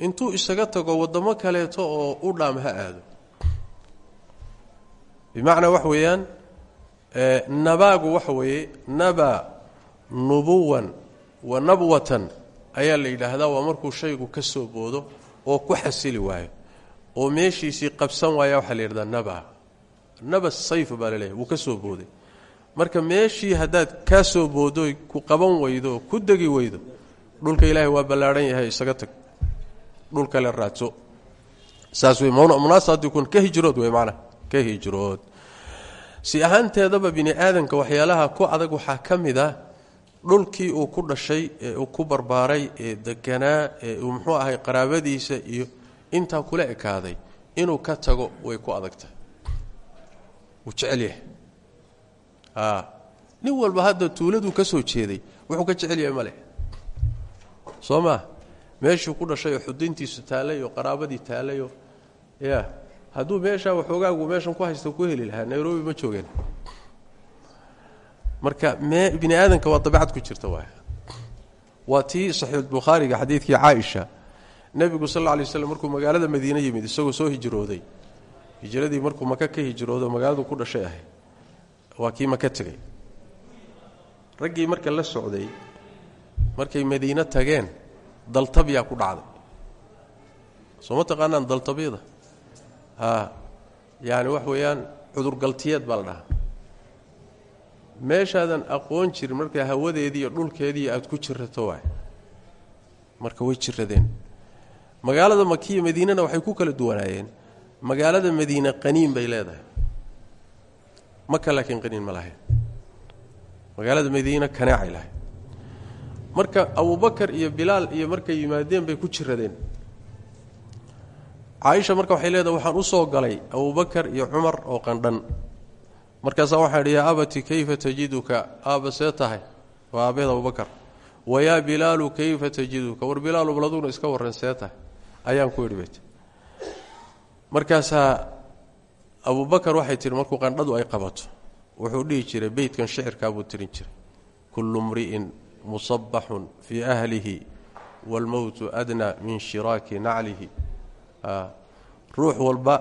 intuu isaga tago waddamo kaleeto oo u dhaam ha aado. Bimacnaa waxa weeyaan nabaagu waxa weeye naba nubuwan wa nabwatan ayaa la yidhaahdaa waa markuu shaygu ka soo boodo oo ku xasili waayo oo meeshiisii qabsan waaya waxaa la yidhahdaa naba. Naba sayf baa la wuu ka soo booday. Marka meeshii haddaad kaa soo boodo ku qaban weydo oo ku degi weydo dhulka ilaahay waa ballaadhan yahay isaga tag dhul kale raadso saas wey munaasabadii kun ka hijrood maanaa ka hijrood. Si ahaanteedaba bini aadanka waxyaalaha ku adag waxaa ka mid ah dhulkii uu ku dhashay ee uu ku barbaaray ee deganaa ee uu muxuu ahay qaraabadiisa iyo intaa kula ekaaday inuu ka tago way ku adagtahay wuu jecel yahay. Nin walba hadda tuuladuu ka soo jeeday wuxuu ka jecel yahay maleh soo meeshuu ku dhashay oo xudintiisu taallay oo qaraabadii taallayoo ya hadduu meeshaa waxoogaagu meeshan ku haysta ku heli lahaa nairobi ma joogeen. Marka mee bini aadanka waa dabeicad ku jirta waay waa tii saxiixulbukhaariga xadiidkii caaisha. Nebigu sal alla alay waslam markuu magaalada madiine yimid isagoo soo hijrooday. Hijradii markuu maka ka hijroodo magaaladu ku dhashay ahay. Waa kii maka tegey raggii la socday markay madiine tageen daltabyaa ku dhacday soo ma taqaanaan daltabyada yaani wax weeyaan cudurgaltiyeed baa la dhahaa. Meeshaadan aqoon jirin markaa hawadeedii iyo dhulkeedii aad ku jirato waay. Marka way jiradeen. Magaalada makiya madiinana waxay ku kala duwanaayeen. Magaalada madiine qaniin bay leedahay. Maka laakiin qaniin ma lahayn. Magaalada madiine kaneecay lahayd marka abubakar iyo bilaal iyo markay yimaadeen bay ku jiradeen. Caaisha marka waxay leedahay waxaan u soo galay abubakar iyo cumar oo qandhan. Markaasaa waxaa idhi yaa abati kayfa tajiduka? Aabba see tahay waa aabbeed abubakar wayaa bilaalu kayfa tajiduka? War bilaalu baladuna iska warran see tahay ayaan ku idhi bayt. Abubakar waxay tihi markuu qandhadu ay qabato wuxuu dhihi jiray beytkan shicirkaa buu tirin jiray kullu mri'in musabaxun fii ahlihi waalmowtu adnaa min shiraaki naclihi. Ruux walba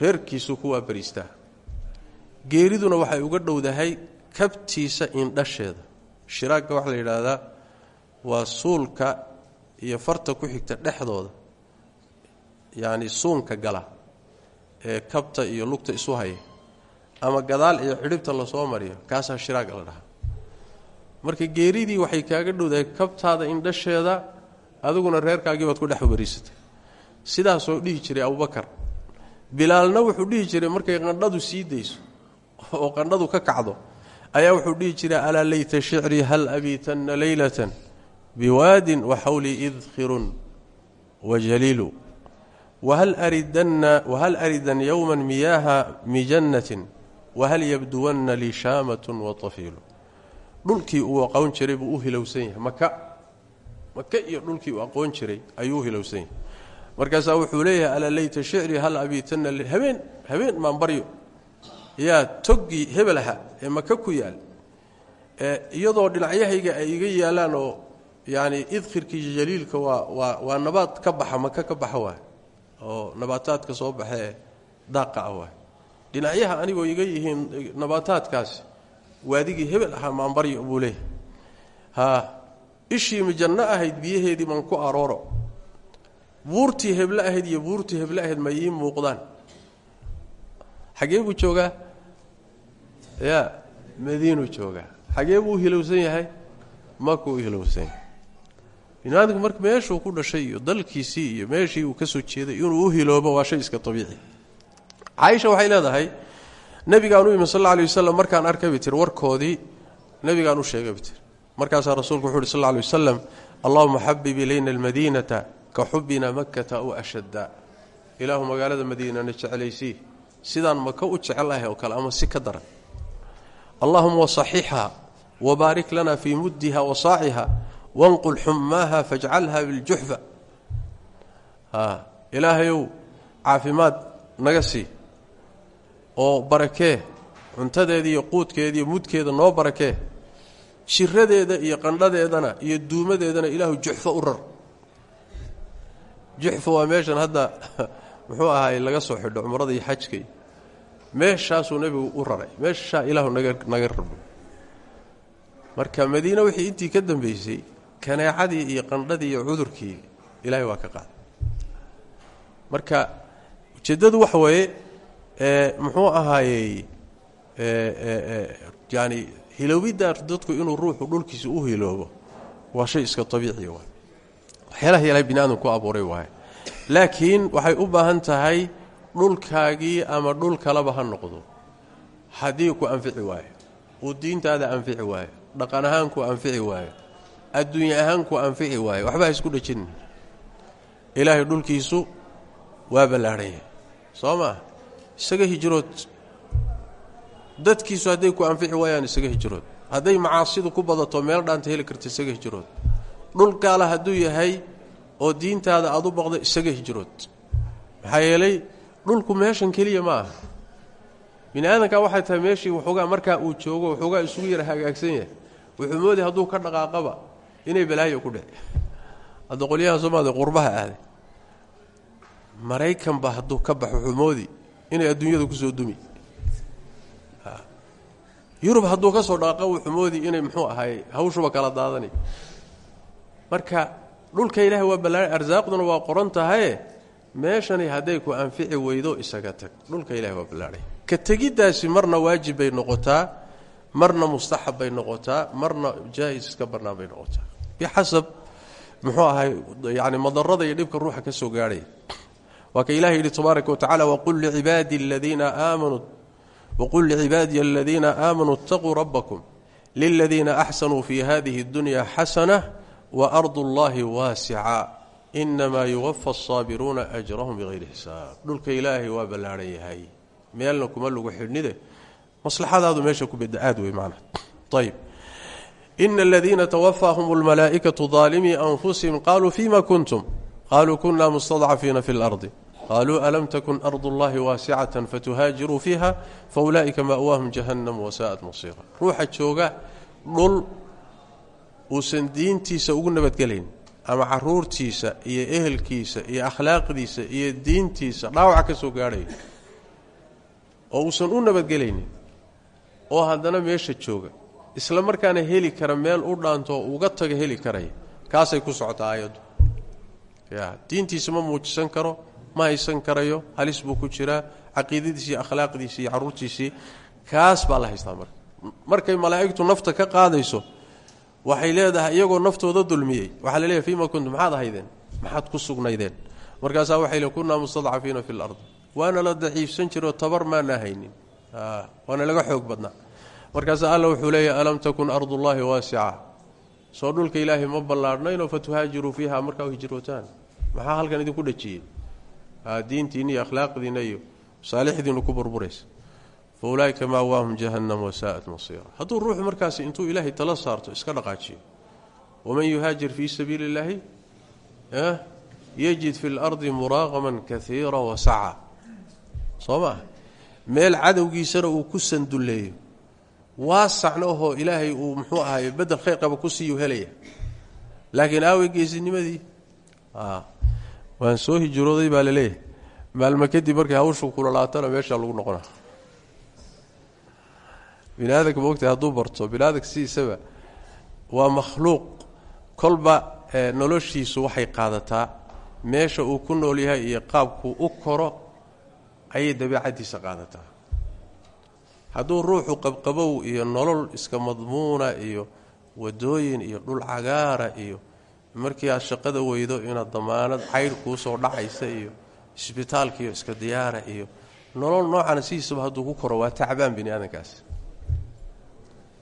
reerkiisuu ku waabariistaa geeriduna waxay uga dhowdahay kabtiisa indhasheeda. Shiraagga waxaa la yidhaahdaa waa suulka iyo farta ku xigta dhexdooda yacni suunka gala ee kabta iyo lugta isu haya ama gadaal iyo xidhibta la soo mariyo kaasaa shiraagga la dhahaa marka geeridii waxay kaaga dhowdahay kabtaada indhasheeda adiguna reerkaagii baad ku dhex bariisatay sidaasoo dhihi jiray abubakar bilaalna wuxuu dhihi jiray markay qandhadu sii dayso oo qandhadu ka kacdo ayaa wuxuu dhihi jiray alaa layta shicrii hal abiitanna leylatan biwaadin waxawlii idkhirun wajaliilu wahal aridan yowman miyaaha mijannatin wahal yabduwanna lii shaamatun watafiilu dhulkii uu aqoon jiray buu u hilowsan yahay. Maka maka iyo dhulkii uu aqoon jiray ayuu hilowsan yahay. Markaasaa wuxuu leeyahay alaa layta shicrii hal abiitanna habeen habeen maan baryo. Yaa toggii hebel ee maka ku yaal iyadoo dhinacyahayga ay iga yaalaan oo yaani idkhirkii jaliilka waa waa waa nabaad ka baxa maka ka baxa waay oo nabaataadka soo baxee daaqa ah dhinacyaha anigoo iga yihiin nabaataadkaasi waadigii hebel ahaa maanbaryo buu leeyahay ha ishii mijanno ahayd biyaheedii maan ku arooro. Buurtii heble ahayd iyo buurtii heble ahayd ma ii muuqdaan. Xagee buu joogaa ya madiinuu joogaa xagee buu hilowsan yahay? Makuu hilowsan. Yahay biniaadamku marka meeshuu ku dhashay iyo dalkiisii iyo meeshii uu ka soo jeeday inuu u hiloobo waa shay iska abiici caaisha waxay leedahay nabigaan u yimi sal alla alay wasalam markaan arkay bay warkoodii nabigaan u sheegay bay tiri markaasaa rasuulku wuxu uhi sal alla alay wasalam allahuma xabib ilayna almadiinata ka xubina makkata aw ashadda. Ilaahu magaalada madiinana jeclaysii sidaan maka u jecelahay oo kale ama si ka daran. Allahuma wasaxixha wabaarik lana fii muddiha wa saaciha wanqul xumaaha fajcalha biljuxfa ilaahayow caafimaad naga sii oo barakee cuntadeeda iyo quudkeeda mudkeeda noo barakee jiradeeda iyo qandhadeedana iyo duumadeedana ilaahu juxfo u rar. Juxfa waa meeshan hadda muxuu ahaay laga soo xidho cumrada xajkay. Meeshaasuu nebigu u raray. Meeshaa ilaahu naga naga rabo marka madiine wixii intii ka dambeysay kaneecadii iyo qandhadii iyo cudurkii ilaahay waa ka qaaday. Marka ujeeddadu waxa weeye muxuu ahaayey yani hilowidda dadku inuu ruuxu dhulkiisa u hiloobo waa shay iska abiiciya waay. Waxyaalaha ilahay bini ku abuuray waay. Laakiin waxay u baahan tahay dhulkaagii ama dhul kaleba ha noqdo. Haddii ku anfici waayo uu diintaada anfici waayo dhaqan ahaan ku anfici waayo adduunye ahaan ku anfici waayo waxba isku dhejin ilaahay dhulkiisu waa ballaadhanya soo maa isaga hijrood. Dadkiisu hadday ku anfici waayaan isaga hijrood. Hadday macaasidu ku badato meel dhaanta heli karta isaga hijrood. Dhul gaala hadduu yahay oo diintaada aad u baqdo isaga hijrood. Maxaa yeelay dhulku meeshan keliya ma aha. Bini aadankaa waxay tahay meeshii waxoogaa markaa uu joogo waxoogaa isugu yara hagaagsan yahay. Wuxuu moodi hadduu ka dhaqaaqaba inay balaayo ku dhece hadda qolyaha soomaaliya qurbaha aaday maraykanba hadduu ka baxo wuxuu moodi inay adduunyada ku soo dumi. Yurub hadduu ka soo dhaqaaqo wuxuu moodi inay muxuu ahaay hawshuba kala daadanay marka dhulka ilaahay waa ballaadhay arsaaqduna waa qoran meeshani hadday ku anfici weydo isaga tag. Dhulka ilahay waa ballaadhay ka tegiddaasi marna waajib bay noqotaa marna mustaxab bay noqotaa marna jaa'is iska bannaan bay noqotaa. Bixasab muxuu ahay yani madarada iyo dhibka ruuxa ka soo gaadhaya waa ka ilahay yidhi tabaaraka watacala waqul licibaadi aladiina aamanuu wqul lcibaadiya aladiina aamanuu اtaquu rabbakum liladiina axsanuu fi hadihi اdunya xasana waardu اllahi waasica inamaa yuwafa asaabiruuna ajrahum bihayri xisaab dhulka ilaahay waa ballaadhan yahay meelna kuma lagu xidhnide maslaxadaadu meesha ku beda aad wey maana ayb ina aladiina twafaahum اlmalaa'ikatu daalimii anfusihim qaluu fima kuntum qaluu kuna mustadcafiina fi اlardi qaluu alam takun ardu اllahi waasicata fatuhaajiruu fiiha faulaa'ika ma'waahum jahannam wasaa'at masiira ruuxa jooga dhul uusan diintiisa ugu nabadgelayn ama caruurtiisa iyo ehelkiisa iyo akhlaaqdiisa iyo diintiisa dhaawaca ka soo gaadhaya oo uusan u nabadgelaynin oo haddana meesha jooga isla markaana heli kara meel u dhaanto uga taga heli karaya kaasay ku socotaa aayaddu ya diintiisa ma muujisan karo ma haysan karayo halis buu ku jiraa caqiidadiisii akhlaaqdiisii iyo kaas baa la haystaa marka. Markay malaa'igtu nafta ka qaadayso waxay leedahay iyagoo naftooda dulmiyey. Waxaa laleeyahy fima kuntum maxaad ahaydeen? Maxaad ku sugnaydeen? Markaasaa waxay le kunnaa mustadcafiina fi lardi waana la daciifsan jiroo tabar maana haynin. Waana laga xoog badnaa. Markaasaa alla wuxuu leeyahy alam takun ardullaahi waasica soo dhulka ilaahay ma ballaadhnaynoo fatuhaajiruu fiiha markaa u hijrootaan maxaa halkan idinku dhajiyey? Diintiinna iyo akhlaaqdiinna iyo masaalixdiinu ku burburaysa. Fa ulaaika maawaahum jahannam wasaa'at masiira. Hadduu ruuxu markaasi intuu ilaahay tala saarto iska dhaqaajiyo. Waman yuhaajir fii sabiili illaahi yajid fi lardi muraaqaman kaiira wasaca soo maa meel cadowgiisana uu ku sandulleeyo. Waasacna ohoo ilaahay uu muxuu ahaay bedel khayr qaba ku siiyu helaya laakiin aawey waan soo hijrooday baa la leeyahay maalmo kadib markay hawshu kulalaatana meeshaa lagu noqona bini aadamka moogta hadduu barto bini aadamka sidiisaba waa makhluuq. Kolba noloshiisu waxay qaadataa. Meesha uu ku nool yahay iyo qaabkuu u koro ayay dabeecaddiisa qaadataa. Hadduu ruuxu qabqabow iyo nolol iska madmuuna iyo wadooyin iyo dhul cagaara iyo markii aad shaqada weydo inaad damaanad caydh kuu soo dhacaysa iyo isbitaalkiiyo iska diyaara iyo nolol noocana sidiisaba hadduu ku koro waa tacbaan bini aadankaas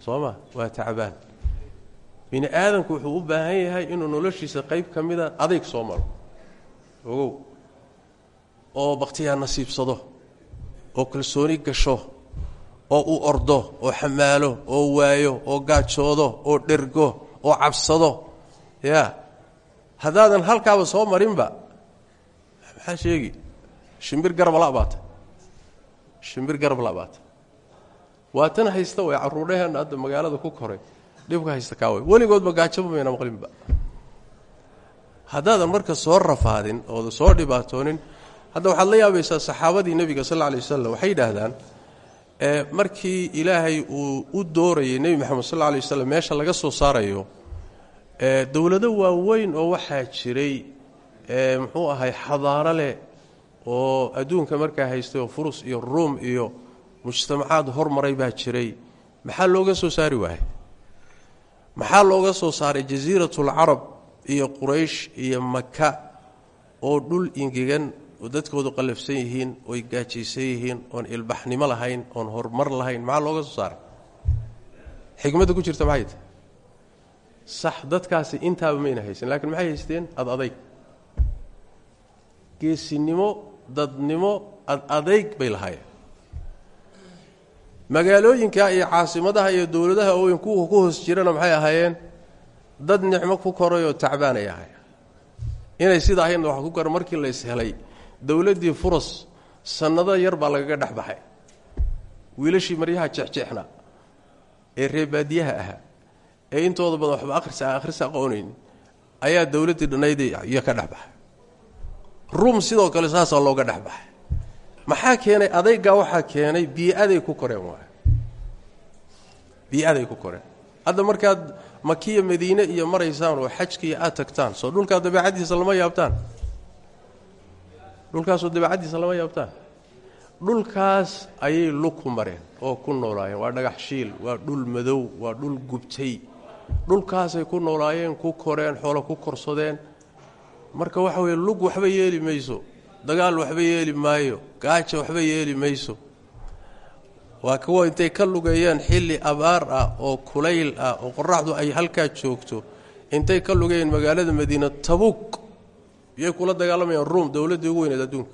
soo ma waa tacbaan. Bini aadamku wuxuu u baahan yahay inuu noloshiisa qayb ka mida adayg soo maro. Ogow. Oo bakhtiyaa nasiibsado oo kalsooni gasho oo u ordo oo xamaalo oo waayo oo gaajoodo oo dhergo oo cabsado ya haddaadan halkaaba soo marinba maxaa sheegi? Shimbir garab la baata shimbir garab la baata waa tan haysta way caruuraheenna hadda magaalada ku koray. Dhibka haysta kaa way. Weligoodba gaajaba mayna maqlinba. Haddaadan marka soo rafaadin ooda soo dhibaatoonin hadda waxaad la yaabaysaa saxaabadii nebiga sal alla lay wasalam waxay yidhaahdaan markii ilaahay uu u doorayay nebi moxamed sal alla lay wasalam meesha laga soo saarayo dowlado waaweyn oo waxaa jiray muxuu ahay xadaaro leh oo adduunka markaa haystay furus iyo ruum iyo mujtamacaad hormaray baa jiray. Maxaa looga soo saari waayey? Maxaa looga soo saaray jasiiratulcarab iyo quraysh iyo maka oo dhul ingegan oo dadkoodu qallafsan yihiin oy gaajaysan yihiin oon ilbaxnimo lahayn oon horumar lahayn? Maxaa looga soo saaray? Xikmadda ku jirta maxay? tahy sax dadkaasi intaaba mayna haysan laakiin maxay haysteen? Ad adayg. Geesinimo dadnimo ad adayg bay lahaayeen. Magaalooyinka iyo caasimadaha iyo dowladaha ooweyn kuwa ku hoos jirana maxay ahaayeen? Dad nicmo ku koray oo tacbaanay ahaayeen. Inay sida ahaydna waxa ku kora markii la ishelay dowladdii furas sannado yar baa lagaga dhex baxay wiilashii maryaha jeexjeexna ee reebaadiyaha ahaa ee intooda badan waxba akhris akhris aqoonayn ayaa dowladdii dhannayd iyo ka dhex baxay ruum sidoo kale saasaa looga dhex maxaa keenay? Adaygaa waxaa keenay bii-aday ku koreen waay bii-aday ku koreen. Hadda markaad makiya madiine iyo maraysaan oo xajkiiyo aad tagtaan soo dhulkaa dabeecaddiisa lama yaabtaan. Dhulkaasoo dabeecaddiisa lama yaabtaan. Dhulkaas ayay lug ku mareen oo ku noolaayeen. Waa dhagax shiil waa dhul madow waa dhul gubtay dhulkaasay ku noolaayeen ku koreen xoolo ku korsadeen. Marka waxa weeye lug waxba yeeli mayso dagaal waxba yeeli maayo gaaja waxba yeeli mayso. Waa kuwa intay ka lugeeyeen xilli abaar ah oo kulayl ah oo qoraxdu ay halkaa joogto. Intay ka lugeeyeen magaalada madiina tabuk iyay kula dagaalamayaan ruum dowladdii ugu weyneed adduunka.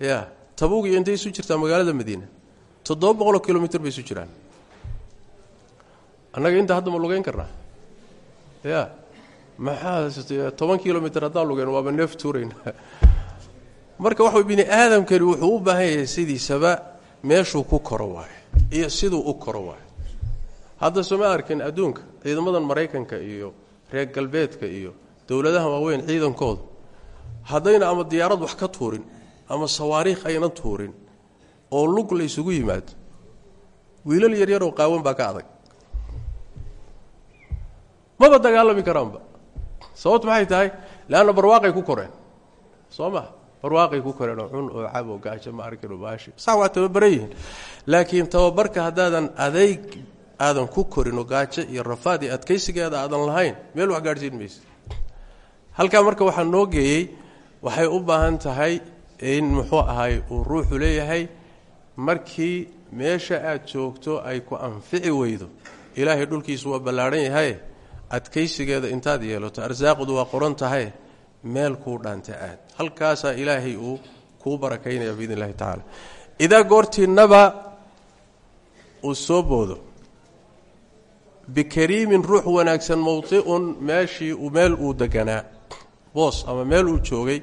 Ya tabuk iyo intay isu jirtaa magaalada madiina. Toddoba boqoloo kilomitr bay isu jiraan annaga inta hadda ma lugeyn karnaa? Ya. Maxaa toban kilomitr haddaan lugeyn waaba neef tuurayna. Marka waxa bini aadamkani wuxuu u baahan sidiisaba meeshuu ku koro waayo iyo siduu u koro waayo. Hadda sooma arkin adduunka ciidamadan maraykanka iyo reer galbeedka iyo dowladaha waaweyn ciidankooda haddayna ama diyaarad wax ka tuurin ama sawaariikh ayna tuurin oo lug la ysugu yimaado wiilal yaryaroo qaawan baa ka adag maba dagaalami karaanba sababt maxay tahay? Leanna barwaaqay ku koreen. Soo ma? Barwaaqay ku koreen oo cun oo cab oo gaajo ma arkin oo baashi. Waa tababaran yihiin. Laakiin tababarka haddaadan adayg aadan ku korin oo gaajo iyo rafaad iyo adkaysigeeda aadan lahayn meel wax gaadhsiin maysa. Halkaa marka waxaa noo geeyey waxay u baahan tahay in muxuu ahay uu ruuxu leeyahay markii meesha aad joogto ay ku anfici weydo ilaahay dhulkiisu waa ballaadhan yahay adkaysigeeda intaad yeelato arsaaqdu waa qoran tahay meel kuu dhaanta aad. Halkaasaa ilaahay uu kuu barakaynaya biidn illahi tacaala. Idaa goortiinaba uu soo boodo bikariimin ruux wanaagsan mowdiun meeshii meel uu deganaa boos ama meel uu joogay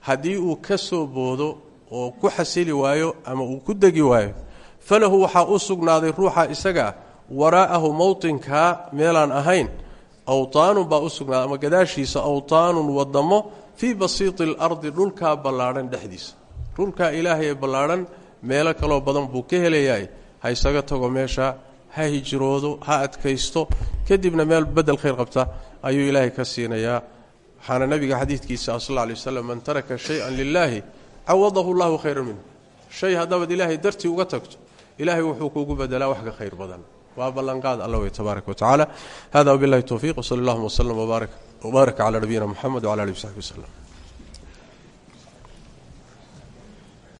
haddii uu ka soo boodo oo ku xasili waayo ama uu ku degi waayo falahu waxaa u sugnaaday ruuxa isaga waraa'ahu mowtinkaa meelaan ahayn awtaanun baa u sugnaaday ama gadaashiisa awtaanun wadamo fii basiiti alardi dhulkaa ballaadhan dhexdiisa. Dhulkaa ilaahay ee ballaadhan meelo kaloo badan buu ka helayaay. Ha isaga tago meesha ha hijroodo ha adkaysto. Kadibna meel bedel khayr qabta ayuu ilaahay ka siinayaa. Waxaana nabiga xadiidkiisa sal lay waslam man taraka shay-an lilaahi cawadahu llahu khayran minhu. Shay haddabaad ilaahay dartii uga tagto ilaahay wuxuu kuugu bedelaa wax ka khayr badan waa ballanqaad alla wey tabaaraka watacaala hada wabillahi towfiiq wsali allahuma wslm wbaarak cala nabiyina muxamed wcala alihi wsaxbi waslem